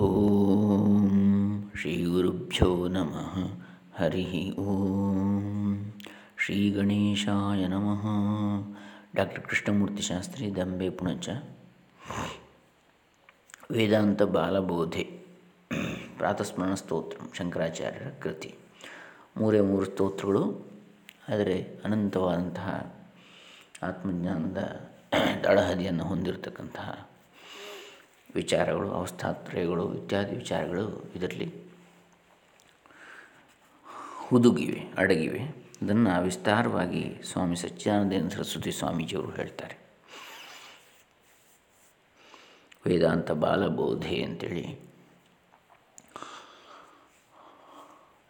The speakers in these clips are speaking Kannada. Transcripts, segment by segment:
ಓಂ ಶ್ರೀ ಗುರುಭ್ಯೋ ನಮಃ ಹರಿ ಓಂ ಶ್ರೀ ಗಣೇಶಾಯ ನಮಃ ಡಾಕ್ಟರ್ ಕೃಷ್ಣಮೂರ್ತಿ ಶಾಸ್ತ್ರಿ ದಂಬೆ ಪುಣಚ ವೇದಾಂತ ಬಾಲಬೋಧೆ ಪ್ರಾತಸ್ಮರಣ ಸ್ತೋತ್ರ ಶಂಕರಾಚಾರ್ಯರ ಕೃತಿ। ಮೂರೇ ಮೂರು ಸ್ತೋತ್ರಗಳು, ಆದರೆ ಅನಂತವಾದಂತಹ ಆತ್ಮಜ್ಞಾನದ ತಳಹದಿಯನ್ನು ಹೊಂದಿರತಕ್ಕಂತಹ ವಿಚಾರಗಳು, ಅವಸ್ಥಾತ್ರಯಗಳು, ಇತ್ಯಾದಿ ವಿಚಾರಗಳು ಇದರಲ್ಲಿ ಹುದುಗಿವೆ, ಅಡಗಿವೆ. ಇದನ್ನು ವಿಸ್ತಾರವಾಗಿ ಸ್ವಾಮಿ ಸಚ್ಚಿದಾನಂದೇಂದ್ರ ಸರಸ್ವತಿ ಸ್ವಾಮೀಜಿಯವರು ಹೇಳ್ತಾರೆ. ವೇದಾಂತ ಬಾಲಬೋಧೆ ಅಂತೇಳಿ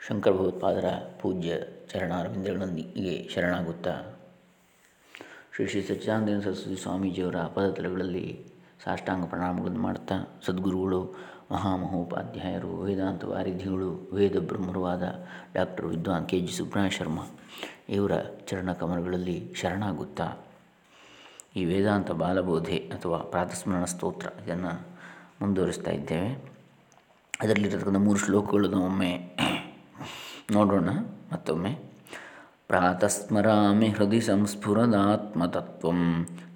ಶಂಕರ ಭಗವತ್ಪಾದರ ಪೂಜ್ಯ ಚರಣಾರವಿಂದಗಳೊಂದಿಗೆ ಶರಣಾಗುತ್ತಾ ಶ್ರೀ ಶ್ರೀ ಸಚ್ಚಿದಾನಂದ ಸರಸ್ವತಿ ಸ್ವಾಮೀಜಿಯವರ ಪದತಲಗಳಲ್ಲಿ ಸಾಷ್ಟಾಂಗ ಪ್ರಣಾಮಗಳನ್ನು ಮಾಡ್ತಾ ಸದ್ಗುರುಗಳು, ಮಹಾಮಹೋಪಾಧ್ಯಾಯರು, ವೇದಾಂತ ವಾರಿಧಿಗಳು, ವೇದ ಬ್ರಹ್ಮರುವಾದ ಡಾಕ್ಟರ್ ವಿದ್ವಾನ್ ಕೆ ಜಿ ಸುಬ್ರಹ್ಮಣ್ಯ ಶರ್ಮ ಇವರ ಚರಣ ಕಮಲಗಳಲ್ಲಿ ಶರಣಾಗುತ್ತಾ. ಈ ವೇದಾಂತ ಬಾಲಬೋಧೆ ಅಥವಾ ಪ್ರಾತಸ್ಮರಣ ಸ್ತೋತ್ರ ಇದನ್ನು ಮುಂದುವರಿಸ್ತಾ ಇದ್ದೇವೆ. ಅದರಲ್ಲಿರತಕ್ಕಂಥ ಮೂರು ಶ್ಲೋಕಗಳನ್ನು ಒಮ್ಮೆ ನೋಡೋಣ ಮತ್ತೊಮ್ಮೆ. ಹೃದಯ ಸಂಸ್ಫುರದಾತ್ಮತತ್ವ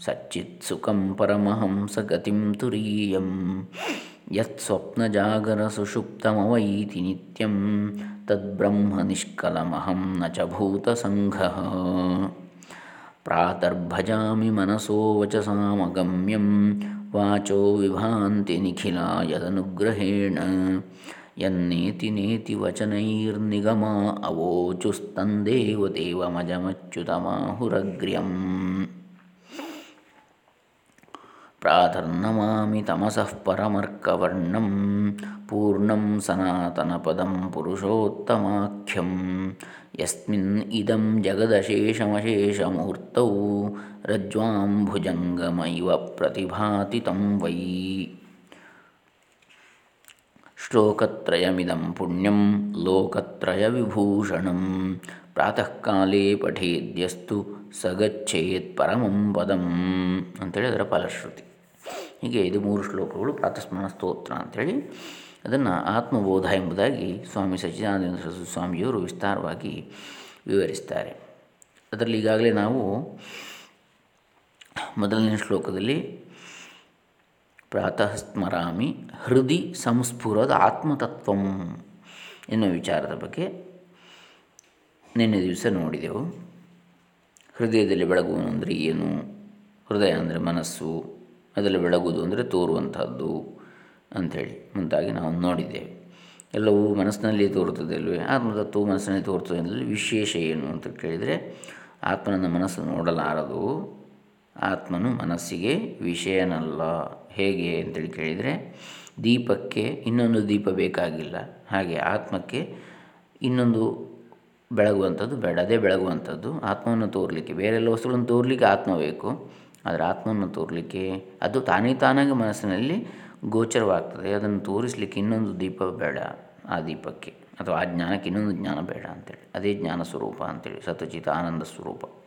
ಸಚ್ಚಿತ್ಸುಖಂ ಪರಮಹಂಸಗತಿಂ ತುರೀಯಂ ಯತ್ಸ್ವಪ್ನಜಾಗರಸುಷುಪ್ತಮವೈತಿ ನಿತ್ಯಂ ತದ್ಬ್ರಹ್ಮ ನಿಷ್ಕಲಮಹಂ ನ ಚ ಭೂತಸಂಘಃ ಪ್ರಾತರ್ಭಜಾಮಿ ಮನಸೋ ವಚಸಾಮಗಮ್ಯಂ ವಾಚೋ ವಿಭಾಂತಿ ನಿಖಿಲಾ ಯದನುಗ್ರಹೇಣ ಯನ್ನೇತಿ ನೇತಿ ವಚನೈರ್ನಿಗಮ ಅವೋಚುಸ್ತಂದೇವ ದೇವಮಜಮಚ್ಯುತಮಾಹುರಗ್ರ್ಯಂ ಪ್ರಾತರ್ನಮಾಮಿ ತಮಸಃ ಪರಮರ್ಕವರ್ಣಂ ಪೂರ್ಣಂ ಸನಾತನಪದಂ ಪುರುಷೋತ್ತಮಾಖ್ಯಂ. ಯಸ್ಮಿನ್ ಇದಂ ಜಗದಶೇಷಮಶೇಷಮೂರ್ತೌ ರಜ್ವಾಂಭುಜಂಗಮೈವ ಪ್ರತಿಭಾತಿ ತಂ ವೈ. ಶ್ಲೋಕತ್ರಯಮಿದಂ ಪುಣ್ಯಂ ಲೋಕತ್ರಯವಿಭೂಷಣಂ ಪ್ರಾತಃ ಕಾಲೇ ಪಠೇದ್ಯಸ್ತು ಸಗಚ್ಚೇತ್ ಪರಮಂ ಪದಂ ಅಂಥೇಳಿ ಅದರ ಫಲಶ್ರುತಿ. ಹೀಗೆ ಇದು ಮೂರು ಶ್ಲೋಕಗಳು ಪ್ರಾತಸ್ಮರಣ ಸ್ತೋತ್ರ ಅಂಥೇಳಿ ಅದನ್ನು ಆತ್ಮಬೋಧ ಎಂಬುದಾಗಿ ಸ್ವಾಮಿ ಸಚ್ಚಿದಾನಂದ ಸರಸ್ವತಿ ಸ್ವಾಮಿಯವರು ವಿಸ್ತಾರವಾಗಿ ವಿವರಿಸ್ತಾರೆ. ಅದರಲ್ಲಿ ಈಗಾಗಲೇ ನಾವು ಮೊದಲನೇ ಶ್ಲೋಕದಲ್ಲಿ ಪ್ರಾತಃ ಸ್ಮರಾಮಿ ಹೃದಯ ಸಂಸ್ಫುರದ ಆತ್ಮತತ್ವಂ ಎನ್ನುವ ವಿಚಾರದ ಬಗ್ಗೆ ನಿನ್ನೆ ದಿವಸ ನೋಡಿದೆವು. ಹೃದಯದಲ್ಲಿ ಬೆಳಗುವುದು ಅಂದರೆ ಏನು? ಹೃದಯ ಅಂದರೆ ಮನಸ್ಸು, ಅದರಲ್ಲಿ ಬೆಳಗುವುದು ಅಂದರೆ ತೋರುವಂಥದ್ದು ಅಂಥೇಳಿ ಮುಂತಾಗಿ ನಾವು ನೋಡಿದ್ದೇವೆ. ಎಲ್ಲವೂ ಮನಸ್ಸಿನಲ್ಲಿ ತೋರುತ್ತದೆ ಅಲ್ವೇ? ಆತ್ಮತತ್ವವು ಮನಸ್ಸಿನಲ್ಲಿ ತೋರುತ್ತದೆ ಅಂದರೆ ವಿಶೇಷ ಏನು ಅಂತ ಕೇಳಿದರೆ ಆತ್ಮನನ್ನು ಮನಸ್ಸು ನೋಡಲಾರದು. ಆತ್ಮನು ಮನಸ್ಸಿಗೆ ವಿಷಯನಲ್ಲ. ಹೇಗೆ ಅಂತೇಳಿ ಕೇಳಿದರೆ, ದೀಪಕ್ಕೆ ಇನ್ನೊಂದು ದೀಪ ಬೇಕಾಗಿಲ್ಲ. ಹಾಗೆ ಆತ್ಮಕ್ಕೆ ಇನ್ನೊಂದು ಬೆಳಗುವಂಥದ್ದು ಬೇಡ, ಅದೇ ಬೆಳಗುವಂಥದ್ದು. ಆತ್ಮವನ್ನು ತೋರಲಿಕ್ಕೆ, ಬೇರೆಲ್ಲ ವಸ್ತುಗಳನ್ನು ತೋರಲಿಕ್ಕೆ ಆತ್ಮ ಬೇಕು. ಆದರೆ ಆತ್ಮವನ್ನು ತೋರಲಿಕ್ಕೆ ಅದು ತಾನೇ ತಾನಾಗಿ ಮನಸ್ಸಿನಲ್ಲಿ ಗೋಚರವಾಗ್ತದೆ. ಅದನ್ನು ತೋರಿಸಲಿಕ್ಕೆ ಇನ್ನೊಂದು ದೀಪ ಬೇಡ ಆ ದೀಪಕ್ಕೆ. ಅಥವಾ ಆ ಜ್ಞಾನಕ್ಕೆ ಇನ್ನೊಂದು ಜ್ಞಾನ ಬೇಡ ಅಂತೇಳಿ. ಅದೇ ಜ್ಞಾನ ಸ್ವರೂಪ ಅಂತೇಳಿ ಸತಚಿತ ಆನಂದ ಸ್ವರೂಪ.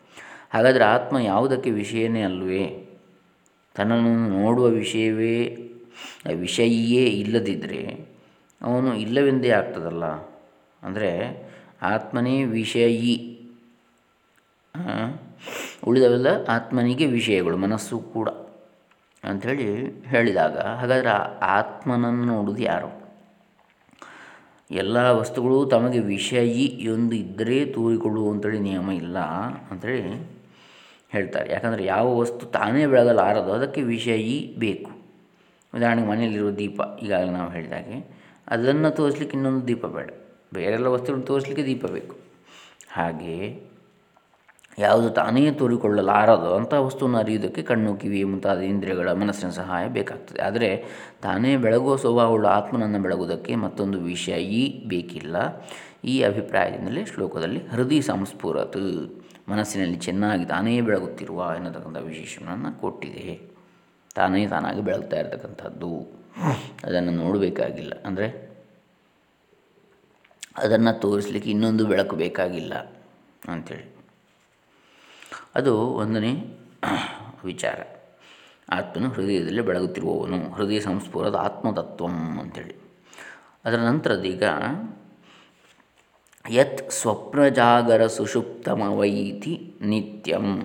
ಹಾಗಾದರೆ ಆತ್ಮ ಯಾವುದಕ್ಕೆ ವಿಷಯನೇ ಅಲ್ವೇ? ತನ್ನನ್ನು ನೋಡುವ ವಿಷಯವೇ ವಿಷಯೇ ಇಲ್ಲದಿದ್ದರೆ ಅವನು ಇಲ್ಲವೆಂದೇ ಆಗ್ತದಲ್ಲ. ಅಂದರೆ ಆತ್ಮನೇ ವಿಷಯಿ ಉಳಿದವೆಲ್ಲ ಆತ್ಮನಿಗೆ ವಿಷಯಗಳು, ಮನಸ್ಸು ಕೂಡ ಅಂಥೇಳಿ ಹೇಳಿದಾಗ, ಹಾಗಾದರೆ ಆತ್ಮನನ್ನು ನೋಡುವುದು ಯಾರು? ಎಲ್ಲ ವಸ್ತುಗಳು ತಮಗೆ ವಿಷಯಿ ಎಂದು ಇದ್ದರೆ ತೋರಿಕೊಳ್ಳುವಂಥೇಳಿ ನಿಯಮ ಇಲ್ಲ ಅಂಥೇಳಿ ಹೇಳ್ತಾರೆ. ಯಾಕಂದರೆ ಯಾವ ವಸ್ತು ತಾನೇ ಬೆಳಗಲಾರದು ಅದಕ್ಕೆ ವಿಷಯಿ ಬೇಕು. ಉದಾಹರಣೆಗೆ ಮನೆಯಲ್ಲಿರುವ ದೀಪ, ಈಗಾಗಲೇ ನಾವು ಹೇಳಿದಾಗೆ ಅದನ್ನು ತೋರಿಸ್ಲಿಕ್ಕೆ ಇನ್ನೊಂದು ದೀಪ ಬೇಡ. ಬೇರೆಲ್ಲ ವಸ್ತುಗಳನ್ನು ತೋರಿಸಲಿಕ್ಕೆ ದೀಪ ಬೇಕು. ಹಾಗೆ ಯಾವುದು ತಾನೇ ತೋರಿಕೊಳ್ಳಲಾರದು ಅಂಥ ವಸ್ತುವನ್ನು ಅರಿಯುವುದಕ್ಕೆ ಕಣ್ಣು, ಕಿವಿ ಮುಂತಾದ ಇಂದ್ರಿಯಗಳ ಮನಸ್ಸಿನ ಸಹಾಯ ಬೇಕಾಗ್ತದೆ. ಆದರೆ ತಾನೇ ಬೆಳಗುವ ಸ್ವಭಾವವುಳ್ಳ ಆತ್ಮನನ್ನು ಬೆಳಗುವುದಕ್ಕೆ ಮತ್ತೊಂದು ವಿಷಯ ಈ ಬೇಕಿಲ್ಲ. ಈ ಅಭಿಪ್ರಾಯದಿಂದಲೇ ಶ್ಲೋಕದಲ್ಲಿ ಹೃದಯ ಸಂಸ್ಫುರತ್. ಮನಸ್ಸಿನಲ್ಲಿ ಚೆನ್ನಾಗಿ ತಾನೇ ಬೆಳಗುತ್ತಿರುವ ಎನ್ನತಕ್ಕಂಥ ವಿಶೇಷಗಳನ್ನು ಕೊಟ್ಟಿದೆ. ತಾನೇ ತಾನಾಗಿ ಬೆಳಗ್ತಾ ಇರತಕ್ಕಂಥದ್ದು. ಅದನ್ನು ನೋಡಬೇಕಾಗಿಲ್ಲ. ಅಂದರೆ ಅದನ್ನು ತೋರಿಸಲಿಕ್ಕೆ ಇನ್ನೊಂದು ಬೆಳಕು ಬೇಕಾಗಿಲ್ಲ ಅಂಥೇಳಿ ಅದು ಒಂದನೇ ವಿಚಾರ. ಆತ್ಮನು ಹೃದಯದಲ್ಲಿ ಬೆಳಗುತ್ತಿರುವವನು. ಹೃದಯ ಸಂಸ್ಫುರದ ಆತ್ಮತತ್ವಂ ಅಂಥೇಳಿ ಅದರ ನಂತರದೀಗ ಯತ್ ಸ್ವಪ್ನಜಾಗರ ಸುಷುಪ್ತಮವೈತಿ ನಿತ್ಯಂ.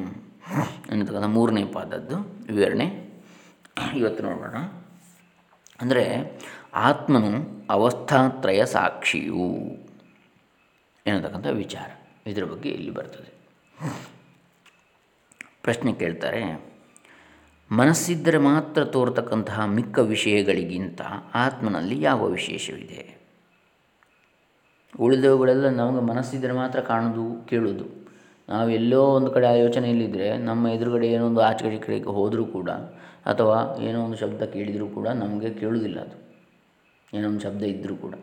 ಅನ್ನತಕ್ಕಂಥ ಮೂರನೇ ಪಾದದ್ದು, ವಿವರಣೆ. ಇವತ್ತು ನೋಡೋಣ. ಅಂದರೆ ಆತ್ಮನು ಅವಸ್ಥಾತ್ರಯ ಸಾಕ್ಷಿಯು. ಎನ್ನತಕ್ಕಂಥ ವಿಚಾರ. ಇದರ ಬಗ್ಗೆ ಇಲ್ಲಿ ಬರ್ತದೆ. ಪ್ರಶ್ನೆ ಕೇಳ್ತಾರೆ, ಮನಸ್ಸಿದ್ದರೆ ಮಾತ್ರ ತೋರ್ತಕ್ಕಂತಹ ಮಿಕ್ಕ ವಿಷಯಗಳಿಗಿಂತ ಆತ್ಮನಲ್ಲಿ ಯಾವ ವಿಶೇಷವಿದೆ? ಉಳಿದವುಗಳೆಲ್ಲ ನಮಗೆ ಮನಸ್ಸಿದ್ದರೆ ಮಾತ್ರ ಕಾಣೋದು, ಕೇಳೋದು. ನಾವು ಎಲ್ಲೋ ಒಂದು ಕಡೆ ಆ ಯೋಚನೆಯಲ್ಲಿದ್ದರೆ ನಮ್ಮ ಎದುರುಗಡೆ ಏನೋ ಒಂದು ಆಚೆ ಕಡೆಗೆ ಹೋದರೂ ಕೂಡ ಅಥವಾ ಏನೋ ಒಂದು ಶಬ್ದ ಕೇಳಿದರೂ ಕೂಡ ನಮಗೆ ಕೇಳುವುದಿಲ್ಲ ಅದು. ಏನೋ ಒಂದು ಶಬ್ದ ಇದ್ದರೂ ಕೂಡ.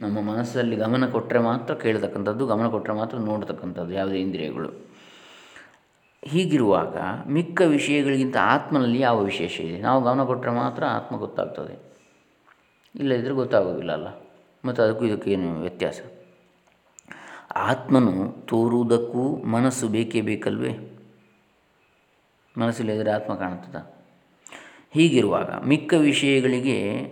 ನಮ್ಮ ಮನಸ್ಸಲ್ಲಿ ಗಮನ ಕೊಟ್ಟರೆ ಮಾತ್ರ ಕೇಳತಕ್ಕಂಥದ್ದು, ಗಮನ ಕೊಟ್ಟರೆ ಮಾತ್ರ ನೋಡ್ತಕ್ಕಂಥದ್ದು, ಯಾವುದೇ ಇಂದ್ರಿಯಗಳು. ಹೀಗಿರುವಾಗ ಮಿಕ್ಕ ವಿಷಯಗಳಿಗಿಂತ ಆತ್ಮನಲ್ಲಿ ಯಾವ ವಿಶೇಷ ಇದೆ? ನಾವು ಗಮನ ಕೊಟ್ಟರೆ ಮಾತ್ರ ಆತ್ಮ ಗೊತ್ತಾಗ್ತದೆ. ಇಲ್ಲದಿದ್ದರೆ ಗೊತ್ತಾಗೋದಿಲ್ಲ ಅಲ್ಲ. ಮತ್ತು ಅದಕ್ಕೂ ಇದಕ್ಕೇನು ವ್ಯತ್ಯಾಸ? ಆತ್ಮನು ತೋರುವುದಕ್ಕೂ ಮನಸ್ಸು ಬೇಕೇ ಬೇಕಲ್ವೇ? ಮನಸ್ಸಿಲ್ಲದರೆ ಆತ್ಮ ಕಾಣುತ್ತದ? ಹೀಗಿರುವಾಗ ಮಿಕ್ಕ ವಿಷಯಗಳಿಗೆ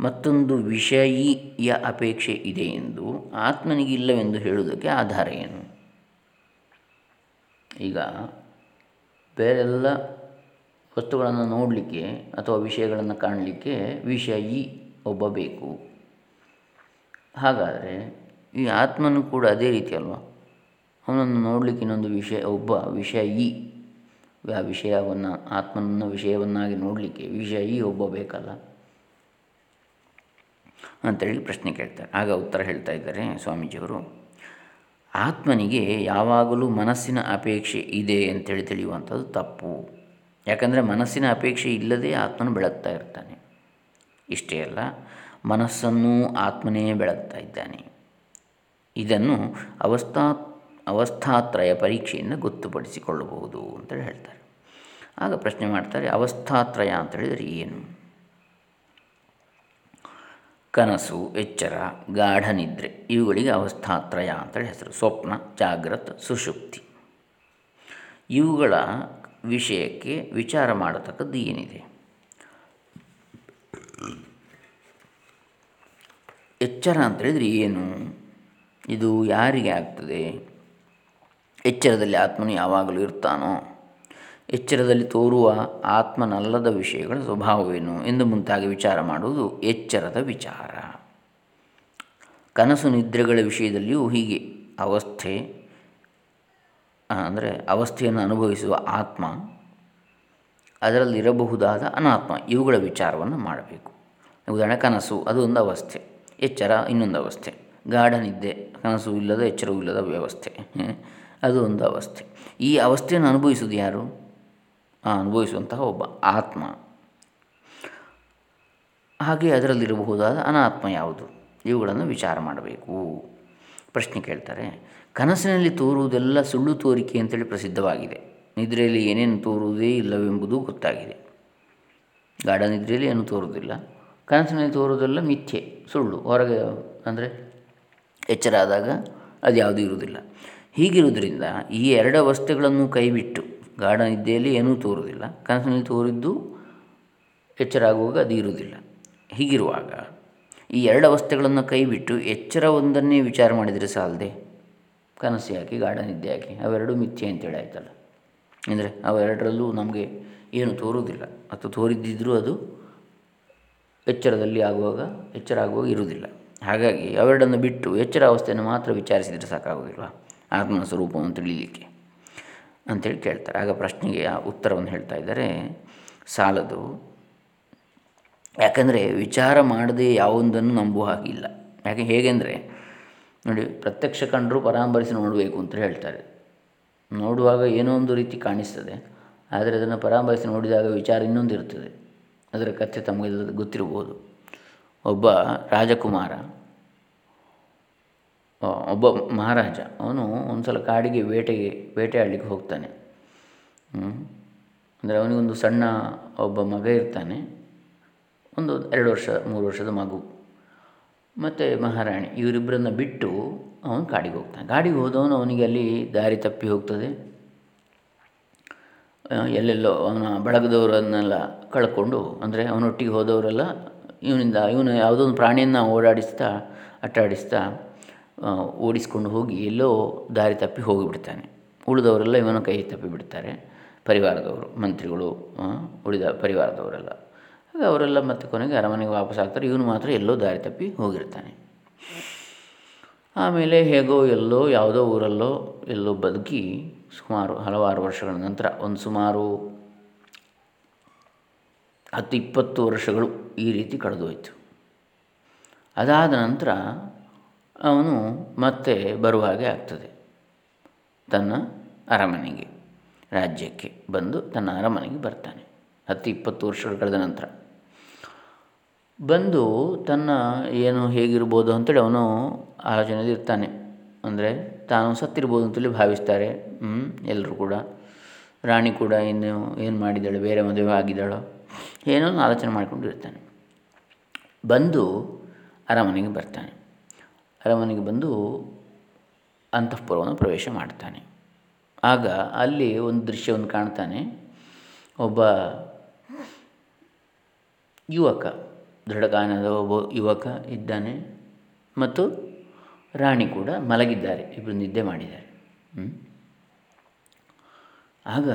ಮತ್ತೊಂದು ವಿಷಯೀಯ ಅಪೇಕ್ಷೆ ಇದೆ ಎಂದು ಆತ್ಮನಿಗೆ ಇಲ್ಲವೆಂದು ಹೇಳುವುದಕ್ಕೆ ಆಧಾರ ಏನು? ಈಗ ಬೇರೆಲ್ಲ ವಸ್ತುಗಳನ್ನು ನೋಡಲಿಕ್ಕೆ ಅಥವಾ ವಿಷಯಗಳನ್ನು ಕಾಣಲಿಕ್ಕೆ ವಿಷಯಿ ಒಬ್ಬ ಬೇಕು. ಹಾಗಾದರೆ ಈ ಆತ್ಮನು ಕೂಡ ಅದೇ ರೀತಿ ಅಲ್ವಾ? ಅವನನ್ನು ನೋಡಲಿಕ್ಕೆ ಇನ್ನೊಂದು ವಿಷಯ, ಒಬ್ಬ ವಿಷಯಿ ಆ ವಿಷಯವನ್ನು, ಆತ್ಮನನ್ನು ವಿಷಯವನ್ನಾಗಿ ನೋಡಲಿಕ್ಕೆ ವಿಷಯಿ ಒಬ್ಬ ಬೇಕಲ್ಲ. ಅಂತೇಳಿ ಪ್ರಶ್ನೆ ಕೇಳ್ತಾರೆ. ಆಗ ಉತ್ತರ ಹೇಳ್ತಾ ಇದ್ದಾರೆ ಸ್ವಾಮೀಜಿಯವರು. ಆತ್ಮನಿಗೆ ಯಾವಾಗಲೂ ಮನಸ್ಸಿನ ಅಪೇಕ್ಷೆ ಇದೆ ಅಂತೇಳಿ ತಿಳಿಯುವಂಥದ್ದು ತಪ್ಪು. ಯಾಕಂದರೆ ಮನಸ್ಸಿನ ಅಪೇಕ್ಷೆ ಇಲ್ಲದೆ ಆತ್ಮನು ಬೆಳಗ್ತಾ ಇರ್ತಾನೆ. ಇಷ್ಟೇ ಅಲ್ಲ ಮನಸ್ಸನ್ನು ಆತ್ಮನೇ ಬೆಳಗ್ತಾ ಇದ್ದಾನೆ. ಇದನ್ನು ಅವಸ್ಥಾ, ಅವಸ್ಥಾತ್ರಯ ಪರೀಕ್ಷೆಯಿಂದ ಗೊತ್ತುಪಡಿಸಿಕೊಳ್ಳಬಹುದು ಅಂತೇಳಿ ಹೇಳ್ತಾರೆ. ಆಗ ಪ್ರಶ್ನೆ ಮಾಡ್ತಾರೆ, ಅವಸ್ಥಾತ್ರಯ ಅಂತ ಹೇಳಿದರೆ ಏನು? ಕನಸು, ಎಚ್ಚರ, ಗಾಢ ನಿದ್ರೆ, ಇವುಗಳಿಗೆ ಅವಸ್ಥಾತ್ರಯ ಅಂತೇಳಿ ಹೆಸರು, ಸ್ವಪ್ನ, ಜಾಗ್ರತ್, ಸುಷುಪ್ತಿ. ಇವುಗಳ ವಿಷಯಕ್ಕೆ ವಿಚಾರ ಮಾಡತಕ್ಕದ್ದು ಏನಿದೆ? ಎಚ್ಚರ ಅಂತೇಳಿದರೆ ಏನು? ಇದು ಯಾರಿಗೆ ಆಗ್ತದೆ? ಎಚ್ಚರದಲ್ಲಿ ಆತ್ಮನು ಯಾವಾಗಲೂ ಇರ್ತಾನೋ? ಎಚ್ಚರದಲ್ಲಿ ತೋರುವ ಆತ್ಮನಲ್ಲದ ವಿಷಯಗಳ ಸ್ವಭಾವವೇನು? ಎಂದು ಮುಂತಾಗಿ ವಿಚಾರ ಮಾಡುವುದು ಎಚ್ಚರದ ವಿಚಾರ. ಕನಸು ನಿದ್ರೆಗಳ ವಿಷಯದಲ್ಲಿಯೂ ಹೀಗೆ. ಅವಸ್ಥೆ ಅಂದರೆ ಅವಸ್ಥೆಯನ್ನು ಅನುಭವಿಸುವ ಆತ್ಮ, ಅದರಲ್ಲಿರಬಹುದಾದ ಅನಾತ್ಮ, ಇವುಗಳ ವಿಚಾರವನ್ನು ಮಾಡಬೇಕು. ಉದಾಹರಣೆ, ಕನಸು, ಅದು ಒಂದು ಅವಸ್ಥೆ. ಎಚ್ಚರ ಇನ್ನೊಂದು ಅವಸ್ಥೆ. ಗಾಢ ನಿದ್ದೆ ಕನಸು ಇಲ್ಲದ ಎಚ್ಚರವೂ ಇಲ್ಲದ ವ್ಯವಸ್ಥೆ. ಅದು ಒಂದು ಅವಸ್ಥೆ. ಈ ಅವಸ್ಥೆಯನ್ನು ಅನುಭವಿಸುವುದು ಯಾರು? ಅನುಭವಿಸುವಂತಹ ಒಬ್ಬ ಆತ್ಮ. ಹಾಗೆ ಅದರಲ್ಲಿರಬಹುದಾದ ಅನಾತ್ಮ ಯಾವುದು? ಇವುಗಳನ್ನು ವಿಚಾರ ಮಾಡಬೇಕು. ಪ್ರಶ್ನೆ ಕೇಳ್ತಾರೆ, ಕನಸಿನಲ್ಲಿ ತೋರುವುದೆಲ್ಲ ಸುಳ್ಳು ತೋರಿಕೆ ಅಂತೇಳಿ ಪ್ರಸಿದ್ಧವಾಗಿದೆ. ನಿದ್ರೆಯಲ್ಲಿ ಏನೇನು ತೋರುವುದೇ ಇಲ್ಲವೆಂಬುದು ಗೊತ್ತಾಗಿದೆ. ಗಾಢ ನಿದ್ರೆಯಲ್ಲಿ ಏನು ತೋರುವುದಿಲ್ಲ. ಕನಸಿನಲ್ಲಿ ತೋರುವುದೆಲ್ಲ ಮಿಥ್ಯೆ, ಸುಳ್ಳು. ಹೊರಗೆ ಅಂದರೆ ಎಚ್ಚರ ಆದಾಗ ಅದು ಯಾವುದೂ ಇರುವುದಿಲ್ಲ. ಹೀಗಿರುವುದರಿಂದ ಈ ಎರಡು ಅವಸ್ಥೆಗಳನ್ನು ಕೈಬಿಟ್ಟು ಗಾರ್ಡನ್ ನಿದ್ದೆಯಲ್ಲಿ ಏನೂ ತೋರುವುದಿಲ್ಲ. ಕನಸಿನಲ್ಲಿ ತೋರಿದ್ದು ಎಚ್ಚರ ಆಗುವಾಗ ಅದು ಇರುವುದಿಲ್ಲ. ಹೀಗಿರುವಾಗ ಈ ಎರಡು ಅವಸ್ಥೆಗಳನ್ನು ಕೈಬಿಟ್ಟು ಎಚ್ಚರ ಒಂದನ್ನೇ ವಿಚಾರ ಮಾಡಿದರೆ ಸಾಲದೆ? ಕನಸು ಯಾಕೆ ಗಾಢ ನಿದ್ದೆ ಯಾಕೆ? ಅವೆರಡು ಮಿಥ್ಯೆ ಅಂತೇಳಿ ಆಯ್ತಲ್ಲ. ಅಂದರೆ ಅವೆರಡರಲ್ಲೂ ನಮಗೆ ಏನು ತೋರುವುದಿಲ್ಲ. ಅಥವಾ ತೋರಿದ್ದಿದ್ದರೂ ಅದು ಎಚ್ಚರದಲ್ಲಿ ಆಗುವಾಗ, ಎಚ್ಚರ ಆಗುವಾಗ ಇರುವುದಿಲ್ಲ. ಹಾಗಾಗಿ ಅವೆರಡನ್ನು ಬಿಟ್ಟು ಎಚ್ಚರ ಅವಸ್ಥೆಯನ್ನು ಮಾತ್ರ ವಿಚಾರಿಸಿದರೆ ಸಾಕಾಗೋದಿಲ್ಲ ಆತ್ಮನ ಸ್ವರೂಪವನ್ನು ತಿಳಿಯಲಿಕ್ಕೆ ಅಂತೇಳಿ ಕೇಳ್ತಾರೆ. ಆಗ ಪ್ರಶ್ನೆಗೆ ಆ ಉತ್ತರವನ್ನು ಹೇಳ್ತಾ ಇದ್ದಾರೆ. ಸಾಲದು. ಯಾಕಂದರೆ ವಿಚಾರ ಮಾಡದೆ ಯಾವೊಂದನ್ನು ನಂಬುವ ಹಾಗಿಲ್ಲ. ಯಾಕೆ ಹೇಗೆಂದರೆ, ನೋಡಿ, ಪ್ರತ್ಯಕ್ಷ ಕಂಡರೂ ಪರಾಂಬರಿಸಿ ನೋಡಬೇಕು ಅಂತ ಹೇಳ್ತಾರೆ. ನೋಡುವಾಗ ಏನೋ ಒಂದು ರೀತಿ ಕಾಣಿಸ್ತದೆ. ಆದರೆ ಅದನ್ನು ಪರಾಂಬರಿಸಿ ನೋಡಿದಾಗ ವಿಚಾರ ಇನ್ನೊಂದು ಇರ್ತದೆ ಅದರ ಕಥೆ ತಮಗೆ ಗೊತ್ತಿರ್ಬೋದು ಒಬ್ಬ ರಾಜಕುಮಾರ ಒಬ್ಬ ಮಹಾರಾಜ, ಅವನು ಒಂದು ಸಲ ಕಾಡಿಗೆ ಬೇಟೆಗೆ, ಬೇಟೆಯಾಡಲಿಕ್ಕೆ ಹೋಗ್ತಾನೆ. ಅಂದರೆ ಅವನಿಗೊಂದು ಸಣ್ಣ ಒಬ್ಬ ಮಗ ಇರ್ತಾನೆ. ಒಂದು ಎರಡು ವರ್ಷ, ಮೂರು ವರ್ಷದ ಮಗು. ಮತ್ತು ಮಹಾರಾಣಿ ಇವರಿಬ್ಬರನ್ನ ಬಿಟ್ಟು ಅವನು ಕಾಡಿಗೆ ಹೋಗ್ತಾನೆ. ಕಾಡಿಗೆ ಹೋದವನು ಅವನಿಗೆ ಅಲ್ಲಿ ದಾರಿ ತಪ್ಪಿ ಹೋಗ್ತದೆ. ಎಲ್ಲೆಲ್ಲೋ ಅವನ ಬಳಗದವರನ್ನೆಲ್ಲ ಕಳ್ಕೊಂಡು, ಅಂದರೆ ಅವನೊಟ್ಟಿಗೆ ಹೋದವರೆಲ್ಲ ಇವನಿಂದ, ಇವನು ಯಾವುದೋ ಒಂದು ಪ್ರಾಣಿಯನ್ನು ಓಡಾಡಿಸ್ತಾ, ಅಟ್ಟಾಡಿಸ್ತಾ ಓಡಿಸ್ಕೊಂಡು ಹೋಗಿ ಎಲ್ಲೋ ದಾರಿ ತಪ್ಪಿ ಹೋಗಿಬಿಡ್ತಾನೆ. ಉಳಿದವರೆಲ್ಲ ಇವನ ಕೈ ತಪ್ಪಿ ಬಿಡ್ತಾರೆ. ಪರಿವಾರದವರು, ಮಂತ್ರಿಗಳು ಉಳಿದ ಪರಿವಾರದವರೆಲ್ಲ. ಹಾಗೆ ಅವರೆಲ್ಲ ಮತ್ತೆ ಕೊನೆಗೆ ಅರಮನೆಗೆ ವಾಪಸ್ ಆಗ್ತಾರೆ. ಇವನು ಮಾತ್ರ ಎಲ್ಲೋ ದಾರಿ ತಪ್ಪಿ ಹೋಗಿರ್ತಾನೆ. ಆಮೇಲೆ ಹೇಗೋ ಎಲ್ಲೋ ಯಾವುದೋ ಊರಲ್ಲೋ ಎಲ್ಲೋ ಬದುಕಿ ಸುಮಾರು ಹಲವಾರು ವರ್ಷಗಳ ನಂತರ ಒಂದು ಸುಮಾರು ಹತ್ತು ಇಪ್ಪತ್ತು ವರ್ಷಗಳು ಈ ರೀತಿ ಕಳೆದೋಯ್ತು. ಅದಾದ ನಂತರ ಅವನು ಮತ್ತೆ ಬರುವ ಹಾಗೆ ಆಗ್ತದೆ. ತನ್ನ ಅರಮನೆಗೆ, ರಾಜ್ಯಕ್ಕೆ ಬಂದು ತನ್ನ ಅರಮನೆಗೆ ಬರ್ತಾನೆ. ಹತ್ತು ಇಪ್ಪತ್ತು ವರ್ಷಗಳು ಕಳೆದ ನಂತರ. ಬಂದು ತನ್ನ ಏನು ಹೇಗಿರ್ಬೋದು ಅಂತೇಳಿ ಅವನು ಆಲೋಚನೆಯಲ್ಲಿ ಇರ್ತಾನೆ ಅಂದರೆ ತಾನು ಸತ್ತಿರ್ಬೋದು ಅಂತಲೇ ಭಾವಿಸ್ತಾರೆ. ಎಲ್ಲರೂ ಕೂಡ. ರಾಣಿ ಕೂಡ ಇನ್ನು ಏನು ಮಾಡಿದ್ದಾಳೆ, ಬೇರೆ ಮದುವೆ ಆಗಿದ್ದಾಳೋ ಏನೋ ಆಲೋಚನೆ ಮಾಡಿಕೊಂಡಿರ್ತಾನೆ. ಬಂದು ಅರಮನೆಗೆ ಬರ್ತಾನೆ. ಅರಮನೆಗೆ ಬಂದು ಅಂತಃಪುರವನ್ನು ಪ್ರವೇಶ ಮಾಡ್ತಾನೆ. ಆಗ ಅಲ್ಲಿ ಒಂದು ದೃಶ್ಯವನ್ನು ಕಾಣ್ತಾನೆ. ಒಬ್ಬ ಯುವಕ ದೃಢಗಾನದ ಒಬ್ಬ ಯುವಕ ಇದ್ದಾನೆ. ಮತ್ತು ರಾಣಿ ಕೂಡ ಮಲಗಿದ್ದಾರೆ ಇಬ್ಬರು ನಿದ್ದೆ ಮಾಡಿದ್ದಾರೆ. ಆಗ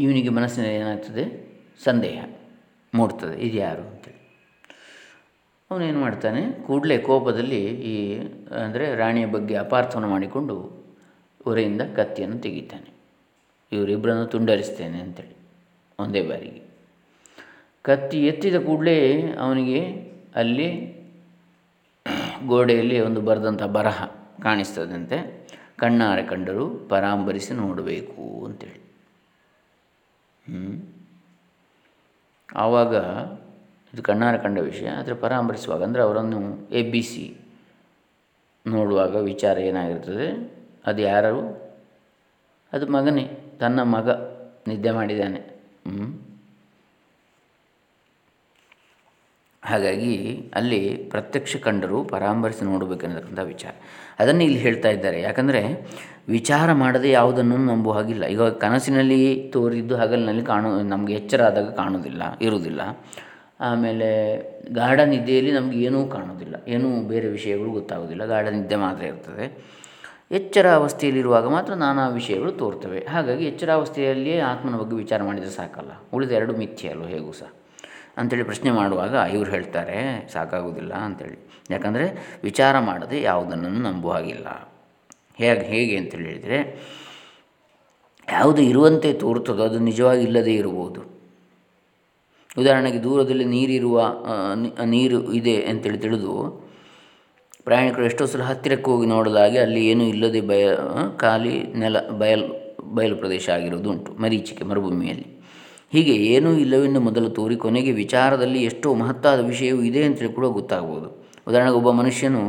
ಇವನಿಗೆ ಮನಸ್ಸಿನಲ್ಲಿ ಏನಾಗ್ತದೆ? ಸಂದೇಹ ಮೂಡ್ತದೆ, ಇದು ಯಾರು ಅಂತೇಳಿ. ಅವನೇನು ಮಾಡ್ತಾನೆ? ಕೂಡಲೇ ಕೋಪದಲ್ಲಿ ಈ, ಅಂದರೆ ರಾಣಿಯ ಬಗ್ಗೆ ಅಪಾರ್ಥವನ್ನು ಮಾಡಿಕೊಂಡು ಉರೆಯಿಂದ ಕತ್ತಿಯನ್ನು ತೆಗಿತಾನೆ. ಇವರಿಬ್ಬರನ್ನು ತುಂಡರಿಸ್ತೇನೆ ಅಂತೇಳಿ, ಒಂದೇ ಬಾರಿಗೆ. ಕತ್ತಿ ಎತ್ತಿದ ಕೂಡಲೇ ಅವನಿಗೆ ಅಲ್ಲಿ ಗೋಡೆಯಲ್ಲಿ ಒಂದು ಬರೆದಂಥ ಬರಹ ಕಾಣಿಸ್ತದಂತೆ. ಕಣ್ಣಾರೆ ಕಂಡರು ಪರಾಂಬರಿಸಿ ನೋಡಬೇಕು ಅಂತೇಳಿ. ಆವಾಗ ಇದು ಕಣ್ಣಾರೆ ಕಂಡ ವಿಷಯ, ಆದರೆ ಪರಾಮರಿಸುವಾಗ ಅಂದರೆ ಅವರನ್ನು ಎಬ್ಬಿಸಿ ನೋಡುವಾಗ ವಿಚಾರ ಏನಾಗಿರ್ತದೆ, ಅದು ಯಾರು? ಅದು ಮಗನೇ, ತನ್ನ ಮಗ ನಿದ್ದೆ ಮಾಡಿದ್ದಾನೆ. ಹಾಗಾಗಿ ಅಲ್ಲಿ ಪ್ರತ್ಯಕ್ಷ ಕಂಡರು ಪರಾಮರಿಸಿ ನೋಡಬೇಕನ್ನತಕ್ಕಂಥ ವಿಚಾರ. ಅದನ್ನು ಇಲ್ಲಿ ಹೇಳ್ತಾ ಇದ್ದಾರೆ. ಯಾಕಂದರೆ ವಿಚಾರ ಮಾಡದೆ ಯಾವುದನ್ನು ನಂಬುವ ಹಾಗಿಲ್ಲ. ಈಗ ಕನಸಿನಲ್ಲಿ ತೋರಿದ್ದು ಹಗಲಿನಲ್ಲಿ ಕಾಣು, ನಮಗೆ ಎಚ್ಚರ ಆದಾಗ ಕಾಣೋದಿಲ್ಲ, ಇರುವುದಿಲ್ಲ. ಆಮೇಲೆ ಗಾರ್ಡನ್ ನಿದ್ದೆಯಲ್ಲಿ ನಮಗೆ ಏನೂ ಕಾಣೋದಿಲ್ಲ. ಏನೂ ಬೇರೆ ವಿಷಯಗಳು ಗೊತ್ತಾಗೋದಿಲ್ಲ. ಗಾರ್ಡನ್ ನಿದ್ದೆ ಮಾತ್ರ ಇರ್ತದೆ. ಎಚ್ಚರ ಅವಸ್ಥೆಯಲ್ಲಿರುವಾಗ ಮಾತ್ರ ನಾನಾ ವಿಷಯಗಳು ತೋರ್ತವೆ. ಹಾಗಾಗಿ ಎಚ್ಚರಾವಸ್ಥೆಯಲ್ಲಿಯೇ ಆತ್ಮನ ಬಗ್ಗೆ ವಿಚಾರ ಮಾಡಿದರೆ ಸಾಕಲ್ಲ. ಉಳಿದ ಎರಡು ಮಿಥ್ಯೆ ಹೇಗೂ ಸಹ. ಅಂಥೇಳಿ ಪ್ರಶ್ನೆ ಮಾಡುವಾಗ ಇವರು ಹೇಳ್ತಾರೆ ಸಾಕಾಗೋದಿಲ್ಲ ಅಂಥೇಳಿ ಯಾಕಂದರೆ ವಿಚಾರ ಮಾಡದೆ ಯಾವುದನ್ನು ನಂಬುವ ಹಾಗಿಲ್ಲ. ಹೇಗೆ ಹೇಗೆ ಅಂತೇಳಿ ಹೇಳಿದರೆ, ಯಾವುದು ಇರುವಂತೆ ತೋರುತ್ತದೋ ಅದು ನಿಜವಾಗಿ ಇಲ್ಲದೇ ಇರಬಹುದು. ಉದಾಹರಣೆಗೆ ದೂರದಲ್ಲಿ ನೀರಿರುವ ನೀರು ಇದೆ ಅಂತೇಳಿ ತಿಳಿದು, ಪ್ರಯಾಣಿಕರು ಎಷ್ಟೋ ಸಲ ಹತ್ತಿರಕ್ಕೆ ಹೋಗಿ ನೋಡಲಾಗಿ ಅಲ್ಲಿ ಏನೂ ಇಲ್ಲದೆ ಬಯ ಖಾಲಿ ನೆಲ, ಬಯಲು ಬಯಲು ಪ್ರದೇಶ ಆಗಿರುವುದು ಉಂಟು ಮರೀಚಿಕೆ, ಮರುಭೂಮಿಯಲ್ಲಿ. ಹೀಗೆ ಏನೂ ಇಲ್ಲವೆಂದು ಮೊದಲು ತೋರಿ ಕೊನೆಗೆ ವಿಚಾರದಲ್ಲಿ ಎಷ್ಟೋ ಮಹತ್ತಾದ ವಿಷಯವೂ ಇದೆ ಅಂತೇಳಿ ಕೂಡ ಗೊತ್ತಾಗ್ಬೋದು. ಉದಾಹರಣೆಗೆ ಒಬ್ಬ ಮನುಷ್ಯನು